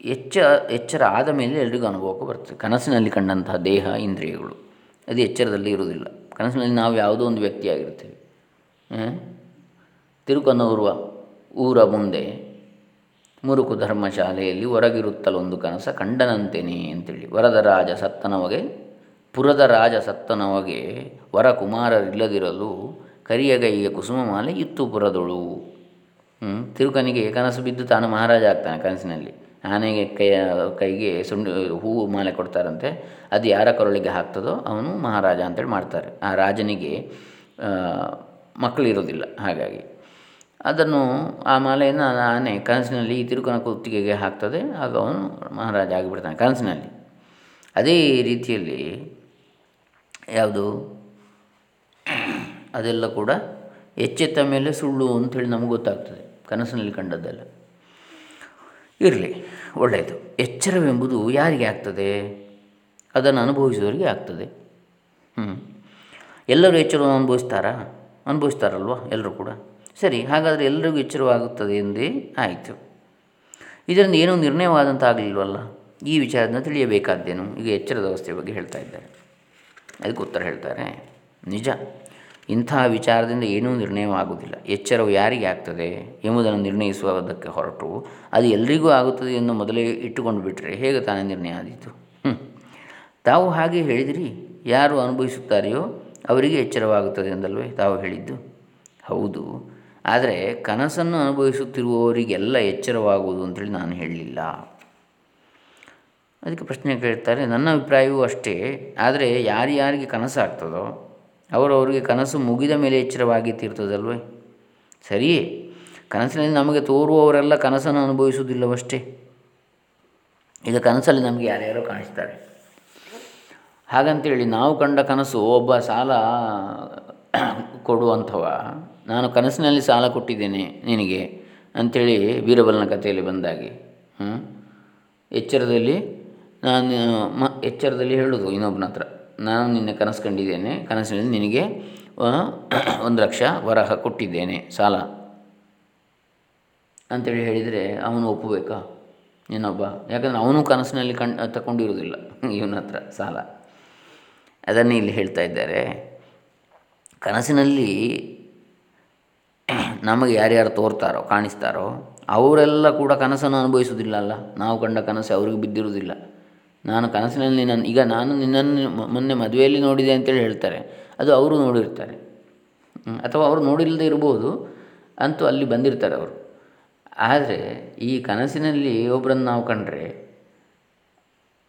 ಎಚ್ಚ, ಎಚ್ಚರ ಆದ ಮೇಲೆ ಎಲ್ರಿಗೂ ಅನುಭವಕ್ಕೆ ಬರ್ತದೆ. ಕನಸಿನಲ್ಲಿ ಕಂಡಂತಹ ದೇಹ, ಇಂದ್ರಿಯಗಳು, ಅದು ಎಚ್ಚರದಲ್ಲಿ ಇರುವುದಿಲ್ಲ. ಕನಸಿನಲ್ಲಿ ನಾವು ಯಾವುದೋ ಒಂದು ವ್ಯಕ್ತಿಯಾಗಿರ್ತೇವೆ. ತಿರುಕನೂರುವ ಊರ ಮುಂದೆ ಮುರುಕು ಧರ್ಮಶಾಲೆಯಲ್ಲಿ ಹೊರಗಿರುತ್ತಲೊಂದು ಕನಸ ಕಂಡನಂತೇನೆ ಅಂತೇಳಿ. ವರದ ರಾಜ ಸತ್ತನವಗೆ, ಪುರದ ರಾಜ ಸತ್ತನವಗೆ ವರ ಕುಮಾರರಿಲ್ಲದಿರಲು ಕರಿಯಗೈಗೆ ಕುಸುಮಮಾಲೆ ಇತ್ತು ಪುರದೊಳು. ತಿರುಕನಿಗೆ ಕನಸು ಬಿದ್ದು ತಾನು ಮಹಾರಾಜ ಆಗ್ತಾನೆ ಕನಸಿನಲ್ಲಿ. ಆನೆಗೆ ಕೈಯ, ಕೈಗೆ ಸುಂಡು ಹೂವು ಮಾಲೆ ಕೊಡ್ತಾರಂತೆ. ಅದು ಯಾರ ಕೊರಳಿಗೆ ಹಾಕ್ತದೋ ಅವನು ಮಹಾರಾಜ ಅಂತೇಳಿ ಮಾಡ್ತಾರೆ. ಆ ರಾಜನಿಗೆ ಮಕ್ಕಳಿರೋದಿಲ್ಲ ಹಾಗಾಗಿ. ಅದನ್ನು ಆ ಮಾಲೆಯನ್ನು ಆನೆ ಕನಸಿನಲ್ಲಿ ಈ ತಿರುಕನ ಕುತ್ತಿಗೆಗೆ ಹಾಕ್ತದೆ. ಆಗ ಅವನು ಮಹಾರಾಜ ಆಗಿಬಿಡ್ತಾನೆ ಕನಸಿನಲ್ಲಿ. ಅದೇ ರೀತಿಯಲ್ಲಿ ಯಾವುದು? ಅದೆಲ್ಲ ಕೂಡ ಎಚ್ಚೆತ್ತ ಮೇಲೆ ಸುಳ್ಳು ಅಂಥೇಳಿ ನಮಗೆ ಗೊತ್ತಾಗ್ತದೆ ಕನಸಿನಲ್ಲಿ ಕಂಡದ್ದೆಲ್ಲ. ಇರಲಿ, ಒಳ್ಳೆಯದು. ಎಚ್ಚರವೆಂಬುದು ಯಾರಿಗೆ ಆಗ್ತದೆ? ಅದನ್ನು ಅನುಭವಿಸುವವರಿಗೆ ಆಗ್ತದೆ. ಹ್ಞೂ ಎಲ್ಲರೂ ಎಚ್ಚರವನ್ನು ಅನುಭವಿಸ್ತಾರಾ? ಅನುಭವಿಸ್ತಾರಲ್ವ ಎಲ್ಲರೂ ಕೂಡ? ಸರಿ, ಹಾಗಾದರೆ ಎಲ್ಲರಿಗೂ ಎಚ್ಚರವಾಗುತ್ತದೆ ಎಂದೇ ಆಯಿತು. ಇದರಿಂದ ಏನೂ ನಿರ್ಣಯವಾದಂಥ ಆಗಲಿಲ್ವಲ್ಲ ಈ ವಿಚಾರದಿಂದ ತಿಳಿಯಬೇಕಾದ್ದೇನು? ಈಗ ಎಚ್ಚರದ ವ್ಯವಸ್ಥೆಯ ಬಗ್ಗೆ ಹೇಳ್ತಾ ಇದ್ದಾರೆ. ಅದಕ್ಕೆ ಉತ್ತರ ಹೇಳ್ತಾರೆ, ನಿಜ. ಇಂಥ ವಿಚಾರದಿಂದ ಏನೂ ನಿರ್ಣಯವಾಗುವುದಿಲ್ಲ. ಎಚ್ಚರವು ಯಾರಿಗೆ ಆಗ್ತದೆ ಎಂಬುದನ್ನು ನಿರ್ಣಯಿಸುವುದಕ್ಕೆ ಹೊರಟು ಅದು ಎಲ್ರಿಗೂ ಆಗುತ್ತದೆ ಎಂದು ಮೊದಲೇ ಇಟ್ಟುಕೊಂಡು ಬಿಟ್ಟರೆ ಹೇಗೆ ತಾನೇ ನಿರ್ಣಯ ಆದೀತು? ತಾವು ಹಾಗೆ ಹೇಳಿದಿರಿ. ಯಾರು ಅನುಭವಿಸುತ್ತಾರೆಯೋ ಅವರಿಗೆ ಎಚ್ಚರವಾಗುತ್ತದೆ ಎಂದಲ್ವೇ ತಾವು ಹೇಳಿದ್ದು? ಹೌದು. ಆದರೆ ಕನಸನ್ನು ಅನುಭವಿಸುತ್ತಿರುವವರಿಗೆಲ್ಲ ಎಚ್ಚರವಾಗುವುದು ಅಂತೇಳಿ ನಾನು ಹೇಳಲಿಲ್ಲ. ಅದಕ್ಕೆ ಪ್ರಶ್ನೆ ಕೇಳ್ತಾರೆ, ನನ್ನ ಅಭಿಪ್ರಾಯವೂ ಅಷ್ಟೇ, ಆದರೆ ಯಾರ್ಯಾರಿಗೆ ಕನಸಾಗ್ತದೋ ಅವರವರಿಗೆ ಕನಸು ಮುಗಿದ ಮೇಲೆ ಎಚ್ಚರವಾಗಿ ತೀರ್ತದಲ್ವೇ? ಸರಿಯೇ, ಕನಸಿನಲ್ಲಿ ನಮಗೆ ತೋರುವವರೆಲ್ಲ ಕನಸನ್ನು ಅನುಭವಿಸುವುದಿಲ್ಲವಷ್ಟೇ? ಈಗ ಕನಸಲ್ಲಿ ನಮಗೆ ಯಾರ್ಯಾರೋ ಕಾಣಿಸ್ತಾರೆ. ಹಾಗಂತೇಳಿ ನಾವು ಕಂಡ ಕನಸು ಒಬ್ಬ ಸಾಲ ಕೊಡುವಂಥವ ನಾನು ಕನಸಿನಲ್ಲಿ ಸಾಲ ಕೊಟ್ಟಿದ್ದೇನೆ ನಿನಗೆ ಅಂಥೇಳಿ ವೀರಬಲನ ಕಥೆಯಲ್ಲಿ ಬಂದಾಗೆ. ಎಚ್ಚರದಲ್ಲಿ ನಾನು, ಮ, ಎಚ್ಚರದಲ್ಲಿ ಹೇಳೋದು ಇನ್ನೊಬ್ಬನ ಹತ್ರ. ನಾನು ನಿನ್ನೆ ಕನಸು ಕಂಡಿದ್ದೇನೆ, ಕನಸಿನಲ್ಲಿ ನಿನಗೆ ಒಂದು ಲಕ್ಷ ವರಹ ಕೊಟ್ಟಿದ್ದೇನೆ, ಸಾಲ. ಅಂತೇಳಿ ಹೇಳಿದರೆ ಅವನು ಒಪ್ಪಬೇಕಾ? ಇನ್ನೊಬ್ಬ ಯಾಕಂದರೆ ಅವನು ಕನಸಿನಲ್ಲಿ ಕಣ್ ತಗೊಂಡಿರೋದಿಲ್ಲ ಇವನ ಹತ್ರ ಸಾಲ. ಅದನ್ನೇ ಇಲ್ಲಿ ಹೇಳ್ತಾ ಇದ್ದಾರೆ. ಕನಸಿನಲ್ಲಿ ನಮಗೆ ಯಾರ್ಯಾರು ತೋರ್ತಾರೋ, ಕಾಣಿಸ್ತಾರೋ, ಅವರೆಲ್ಲ ಕೂಡ ಕನಸನ್ನು ಅನುಭವಿಸುವುದಿಲ್ಲ ಅಲ್ಲ ನಾವು ಕಂಡ ಕನಸು ಅವ್ರಿಗೆ ಬಿದ್ದಿರುವುದಿಲ್ಲ. ನಾನು ಕನಸಿನಲ್ಲಿ ನನ್ನ ಈಗ ನಾನು ನಿನ್ನನ್ನು ಮೊನ್ನೆ ಮದುವೆಯಲ್ಲಿ ನೋಡಿದೆ ಅಂತೇಳಿ ಹೇಳ್ತಾರೆ. ಅದು ಅವರು ನೋಡಿರ್ತಾರೆ. ಅಥವಾ ಅವರು ನೋಡಿಲ್ಲದೆ ಇರ್ಬೋದು ಅಂತೂ ಅಲ್ಲಿ ಬಂದಿರ್ತಾರೆ ಅವರು. ಆದರೆ ಈ ಕನಸಿನಲ್ಲಿ ಒಬ್ಬರನ್ನು ನಾವು ಕಂಡರೆ,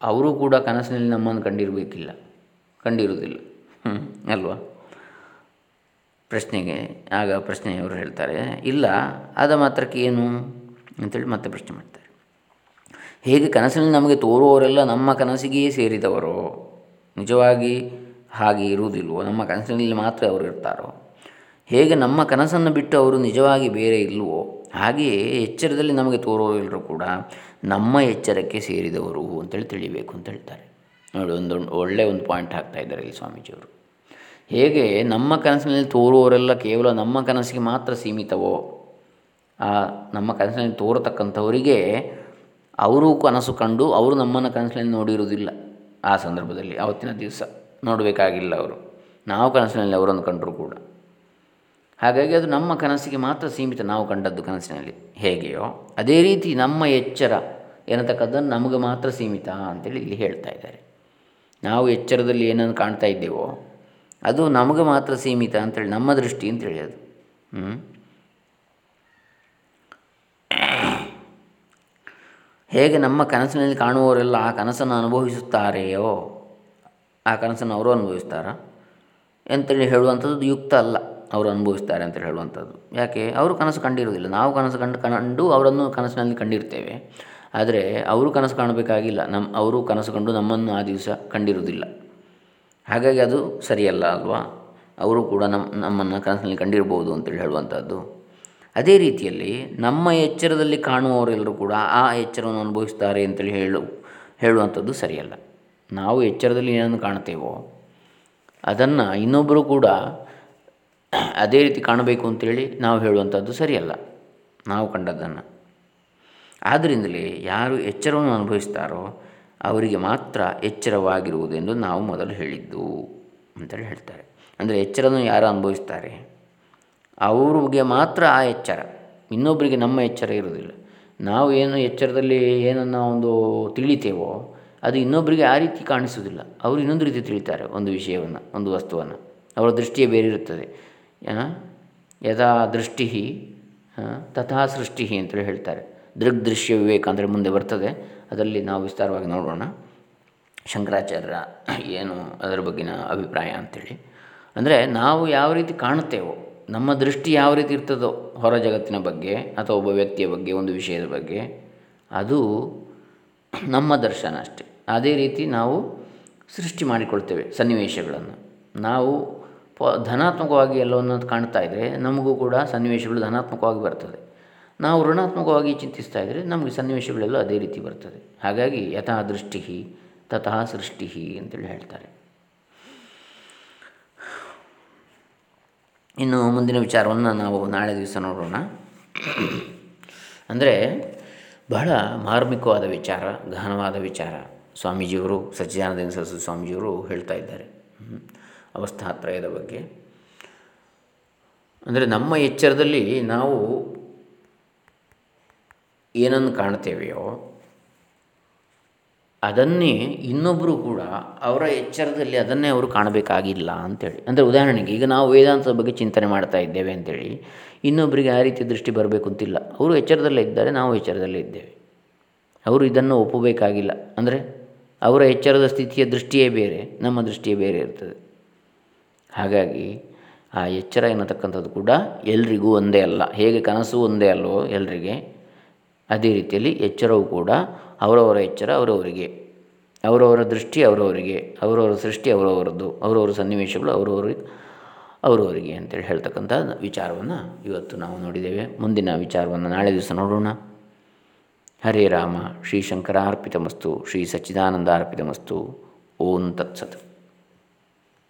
ಅವರು ಕೂಡ ಕನಸಿನಲ್ಲಿ ನಮ್ಮನ್ನು ಕಂಡಿರಬೇಕಿಲ್ಲ. ಕಂಡಿರುವುದಿಲ್ಲ. ಹ್ಞೂ ಅಲ್ವಾ? ಪ್ರಶ್ನೆಗೆ, ಆಗ ಪ್ರಶ್ನೆಯವರು ಹೇಳ್ತಾರೆ, ಇಲ್ಲ, ಆದ ಮಾತ್ರಕ್ಕೆ ಏನು? ಅಂತೇಳಿ ಮತ್ತೆ ಪ್ರಶ್ನೆ ಮಾಡ್ತಾರೆ. ಹೇಗೆ ಕನಸಿನಲ್ಲಿ ನಮಗೆ ತೋರುವವರೆಲ್ಲ ನಮ್ಮ ಕನಸಿಗೆಯೇ ಸೇರಿದವರು? ನಿಜವಾಗಿ ಹಾಗೆ ಇರುವುದಿಲ್ವೋ? ನಮ್ಮ ಕನಸಿನಲ್ಲಿ ಮಾತ್ರ ಅವರು ಇರ್ತಾರೋ? ಹೇಗೆ ನಮ್ಮ ಕನಸನ್ನು ಬಿಟ್ಟು ಅವರು ನಿಜವಾಗಿ ಬೇರೆ ಇಲ್ವೋ? ಹಾಗೆಯೇ ಎಚ್ಚರದಲ್ಲಿ ನಮಗೆ ತೋರುವವರೆಲ್ಲರೂ ಕೂಡ ನಮ್ಮ ಎಚ್ಚರಕ್ಕೆ ಸೇರಿದವರು ಅಂತೇಳಿ ತಿಳಿಬೇಕು ಅಂತ ಹೇಳ್ತಾರೆ. ನೋಡಿ, ಒಂದು ಒಳ್ಳೆಯ ಒಂದು ಪಾಯಿಂಟ್ ಹಾಕ್ತಾ ಇದ್ದಾರೆ ಇಲ್ಲಿ ಸ್ವಾಮೀಜಿಯವರು. ಹೇಗೆ ನಮ್ಮ ಕನಸಿನಲ್ಲಿ ತೋರುವವರೆಲ್ಲ ಕೇವಲ ನಮ್ಮ ಕನಸಿಗೆ ಮಾತ್ರ ಸೀಮಿತವೋ, ಆ ನಮ್ಮ ಕನಸಿನಲ್ಲಿ ತೋರತಕ್ಕಂಥವರಿಗೆ ಅವರು ಕನಸು ಕಂಡು ಅವರು ನಮ್ಮನ್ನು ಕನಸಿನಲ್ಲಿ ನೋಡಿರುವುದಿಲ್ಲ. ಆ ಸಂದರ್ಭದಲ್ಲಿ ಆವತ್ತಿನ ದಿವಸ ನೋಡಬೇಕಾಗಿಲ್ಲ ಅವರು. ನಾವು ಕನಸಿನಲ್ಲಿ ಅವರನ್ನು ಕಂಡರೂ ಕೂಡ. ಹಾಗಾಗಿ ಅದು ನಮ್ಮ ಕನಸಿಗೆ ಮಾತ್ರ ಸೀಮಿತ ನಾವು ಕಂಡದ್ದು ಕನಸಿನಲ್ಲಿ. ಹೇಗೆಯೋ, ಅದೇ ರೀತಿ ನಮ್ಮ ಎಚ್ಚರ ಏನತಕ್ಕದ್ದನ್ನು ನಮಗೆ ಮಾತ್ರ ಸೀಮಿತ ಅಂತೇಳಿ ಇಲ್ಲಿ ಹೇಳ್ತಾ ಇದ್ದಾರೆ. ನಾವು ಎಚ್ಚರದಲ್ಲಿ ಏನನ್ನು ಕಾಣ್ತಾ ಇದ್ದೇವೋ ಅದು ನಮಗೆ ಮಾತ್ರ ಸೀಮಿತ ಅಂತೇಳಿ, ನಮ್ಮ ದೃಷ್ಟಿ ಅಂತೇಳಿ ಅದು. ಹೇಗೆ ನಮ್ಮ ಕನಸಿನಲ್ಲಿ ಕಾಣುವವರೆಲ್ಲ ಆ ಕನಸನ್ನು ಅನುಭವಿಸುತ್ತಾರೆಯೋ, ಆ ಕನಸನ್ನು ಅವರು ಅನುಭವಿಸ್ತಾರಾ? ಅಂತೇಳಿ ಹೇಳುವಂಥದ್ದು ಯುಕ್ತ ಅಲ್ಲ, ಅವರು ಅನುಭವಿಸ್ತಾರೆ ಅಂತೇಳಿ ಹೇಳುವಂಥದ್ದು. ಯಾಕೆ? ಅವರು ಕನಸು ಕಂಡಿರುವುದಿಲ್ಲ. ನಾವು ಕನಸು ಕಂಡು ಕಂಡು ಅವರನ್ನು ಕನಸಿನಲ್ಲಿ ಕಂಡಿರ್ತೇವೆ. ಆದರೆ ಅವರು ಕನಸು ಕಾಣಬೇಕಾಗಿಲ್ಲ. ನಮ್ಮ ಅವರು ಕನಸು ಕಂಡು ನಮ್ಮನ್ನು ಆ ದಿವಸ ಕಂಡಿರುವುದಿಲ್ಲ. ಹಾಗಾಗಿ ಅದು ಸರಿಯಲ್ಲ ಅಲ್ವಾ? ಅವರು ಕೂಡ ನಮ್ಮ ನಮ್ಮನ್ನು ಕನಸಿನಲ್ಲಿ ಕಂಡಿರ್ಬೋದು ಅಂತೇಳಿ ಹೇಳುವಂಥದ್ದು. ಅದೇ ರೀತಿಯಲ್ಲಿ ನಮ್ಮ ಎಚ್ಚರದಲ್ಲಿ ಕಾಣುವವರೆಲ್ಲರೂ ಕೂಡ ಆ ಎಚ್ಚರವನ್ನು ಅನುಭವಿಸ್ತಾರೆ ಅಂತೇಳಿ ಹೇಳು, ಹೇಳುವಂಥದ್ದು ಸರಿಯಲ್ಲ. ನಾವು ಎಚ್ಚರದಲ್ಲಿ ಏನನ್ನು ಕಾಣ್ತೇವೋ ಅದನ್ನು ಇನ್ನೊಬ್ಬರು ಕೂಡ ಅದೇ ರೀತಿ ಕಾಣಬೇಕು ಅಂತೇಳಿ ನಾವು ಹೇಳುವಂಥದ್ದು ಸರಿಯಲ್ಲ. ನಾವು ಕಂಡದ್ದನ್ನು. ಆದ್ದರಿಂದಲೇ ಯಾರು ಎಚ್ಚರವನ್ನು ಅನುಭವಿಸ್ತಾರೋ ಅವರಿಗೆ ಮಾತ್ರ ಎಚ್ಚರವಾಗಿರುವುದೆಂದು ನಾವು ಮೊದಲು ಹೇಳಿದ್ದು ಅಂತೇಳಿ ಹೇಳ್ತಾರೆ. ಅಂದರೆ ಎಚ್ಚರವನ್ನು ಯಾರು ಅನುಭವಿಸ್ತಾರೆ? ಅವ್ರಿಗೆ ಮಾತ್ರ ಆ ಎಚ್ಚರ. ಇನ್ನೊಬ್ಬರಿಗೆ ನಮ್ಮ ಎಚ್ಚರ ಇರುವುದಿಲ್ಲ. ನಾವು ಏನು ಎಚ್ಚರದಲ್ಲಿ ಏನನ್ನು ಒಂದು ತಿಳಿತೇವೋ, ಅದು ಇನ್ನೊಬ್ಬರಿಗೆ ಆ ರೀತಿ ಕಾಣಿಸುವುದಿಲ್ಲ. ಅವರು ಇನ್ನೊಂದು ರೀತಿ ತಿಳಿತಾರೆ ಒಂದು ವಿಷಯವನ್ನು, ಒಂದು ವಸ್ತುವನ್ನು. ಅವರ ದೃಷ್ಟಿಯೇ ಬೇರೆ ಇರುತ್ತದೆ ಯಥಾ ದೃಷ್ಟಿ ತಥಾ ಸೃಷ್ಟಿ ಅಂತೇಳಿ ಹೇಳ್ತಾರೆ. ದೃಗ್ದೃಶ್ಯ ವಿವೇಕ ಅಂದರೆ ಮುಂದೆ ಬರ್ತದೆ. ಅದರಲ್ಲಿ ನಾವು ವಿಸ್ತಾರವಾಗಿ ನೋಡೋಣ. ಶಂಕರಾಚಾರ್ಯರ ಏನು ಅದರ ಬಗ್ಗಿನ ಅಭಿಪ್ರಾಯ ಅಂಥೇಳಿ ಅಂದರೆ ನಾವು ಯಾವ ರೀತಿ ಕಾಣುತ್ತೇವೋ, ನಮ್ಮ ದೃಷ್ಟಿ ಯಾವ ರೀತಿ ಇರ್ತದೋ ಹೊರ ಜಗತ್ತಿನ ಬಗ್ಗೆ ಅಥವಾ ಒಬ್ಬ ವ್ಯಕ್ತಿಯ ಬಗ್ಗೆ, ಒಂದು ವಿಷಯದ ಬಗ್ಗೆ, ಅದು ನಮ್ಮ ದರ್ಶನ ಅಷ್ಟೇ. ಅದೇ ರೀತಿ ನಾವು ಸೃಷ್ಟಿ ಮಾಡಿಕೊಳ್ತೇವೆ ಸನ್ನಿವೇಶಗಳನ್ನು. ನಾವು ಪ ಧನಾತ್ಮಕವಾಗಿ ಎಲ್ಲವನ್ನು ಕಾಣ್ತಾ ಇದ್ದರೆ ನಮಗೂ ಕೂಡ ಸನ್ನಿವೇಶಗಳು ಧನಾತ್ಮಕವಾಗಿ ಬರ್ತದೆ. ನಾವು ಋಣಾತ್ಮಕವಾಗಿ ಚಿಂತಿಸ್ತಾ ಇದ್ದರೆ ನಮಗೆ ಸನ್ನಿವೇಶಗಳೆಲ್ಲ ಅದೇ ರೀತಿ ಬರ್ತದೆ. ಹಾಗಾಗಿ ಯಥಾ ದೃಷ್ಟಿ ತತಃ ಸೃಷ್ಟಿ ಅಂತೇಳಿ ಹೇಳ್ತಾರೆ. ಇನ್ನು ಮುಂದಿನ ವಿಚಾರವನ್ನು ನಾವು ನಾಳೆ ದಿವಸ ನೋಡೋಣ. ಅಂದರೆ ಬಹಳ ಮಾರ್ಮಿಕವಾದ ವಿಚಾರ ಗಹನವಾದ ವಿಚಾರ ಸ್ವಾಮೀಜಿಯವರು, ಸಚ್ಚಿದಾನಂದ ಸರಸ್ವತಿ ಸ್ವಾಮೀಜಿಯವರು ಹೇಳ್ತಾ ಇದ್ದಾರೆ. ಅವಸ್ಥಾತ್ರಯದ ಬಗ್ಗೆ. ಅಂದರೆ ನಮ್ಮ ಎಚ್ಚರದಲ್ಲಿ ನಾವು ಏನನ್ನು ಕಾಣ್ತೇವೆಯೋ ಅದನ್ನೇ ಇನ್ನೊಬ್ಬರು ಕೂಡ ಅವರ ಎಚ್ಚರದಲ್ಲಿ ಅದನ್ನೇ ಅವರು ಕಾಣಬೇಕಾಗಿಲ್ಲ ಅಂತೇಳಿ. ಅಂದರೆ ಉದಾಹರಣೆಗೆ ಈಗ ನಾವು ವೇದಾಂತದ ಬಗ್ಗೆ ಚಿಂತನೆ ಮಾಡ್ತಾ ಇದ್ದೇವೆ ಅಂತೇಳಿ ಇನ್ನೊಬ್ಬರಿಗೆ ಆ ರೀತಿ ದೃಷ್ಟಿ ಬರಬೇಕು ಅಂತಿಲ್ಲ. ಅವರು ಎಚ್ಚರದಲ್ಲೇ ಇದ್ದಾರೆ, ನಾವು ಎಚ್ಚರದಲ್ಲೇ ಇದ್ದೇವೆ. ಅವರು ಇದನ್ನು ಒಪ್ಪಬೇಕಾಗಿಲ್ಲ. ಅಂದರೆ ಅವರ ಎಚ್ಚರದ ಸ್ಥಿತಿಯ ದೃಷ್ಟಿಯೇ ಬೇರೆ, ನಮ್ಮ ದೃಷ್ಟಿಯೇ ಬೇರೆ ಇರ್ತದೆ. ಹಾಗಾಗಿ ಆ ಎಚ್ಚರ ಎನ್ನತಕ್ಕಂಥದ್ದು ಕೂಡ ಎಲ್ರಿಗೂ ಒಂದೇ ಅಲ್ಲ. ಹೇಗೆ ಕನಸು ಒಂದೇ ಅಲ್ಲವೋ ಎಲ್ರಿಗೆ ಅದೇ ರೀತಿಯಲ್ಲಿ ಎಚ್ಚರವೂ ಕೂಡ ಅವರವರ ಎಚ್ಚರ ಅವರವರಿಗೆ. ಅವರವರ ದೃಷ್ಟಿ ಅವರವರಿಗೆ. ಅವರವರ ಸೃಷ್ಟಿ ಅವರವರದ್ದು. ಅವರವರ ಸನ್ನಿವೇಶಗಳು ಅವರವರಿಗೆ ಅವರವರಿಗೆ ಅಂತೇಳಿ ಹೇಳ್ತಕ್ಕಂಥ ವಿಚಾರವನ್ನು ಇವತ್ತು ನಾವು ನೋಡಿದ್ದೇವೆ. ಮುಂದಿನ ವಿಚಾರವನ್ನು ನಾಳೆ ದಿವಸ ನೋಡೋಣ. ಹರೇ ರಾಮ. ಶ್ರೀ ಶಂಕರಾರ್ಪಿತಮಸ್ತು. ಶ್ರೀ ಸಚ್ಚಿದಾನಂದ ಅರ್ಪಿತಮಸ್ತು. ಓಂ ತತ್ಸತ್.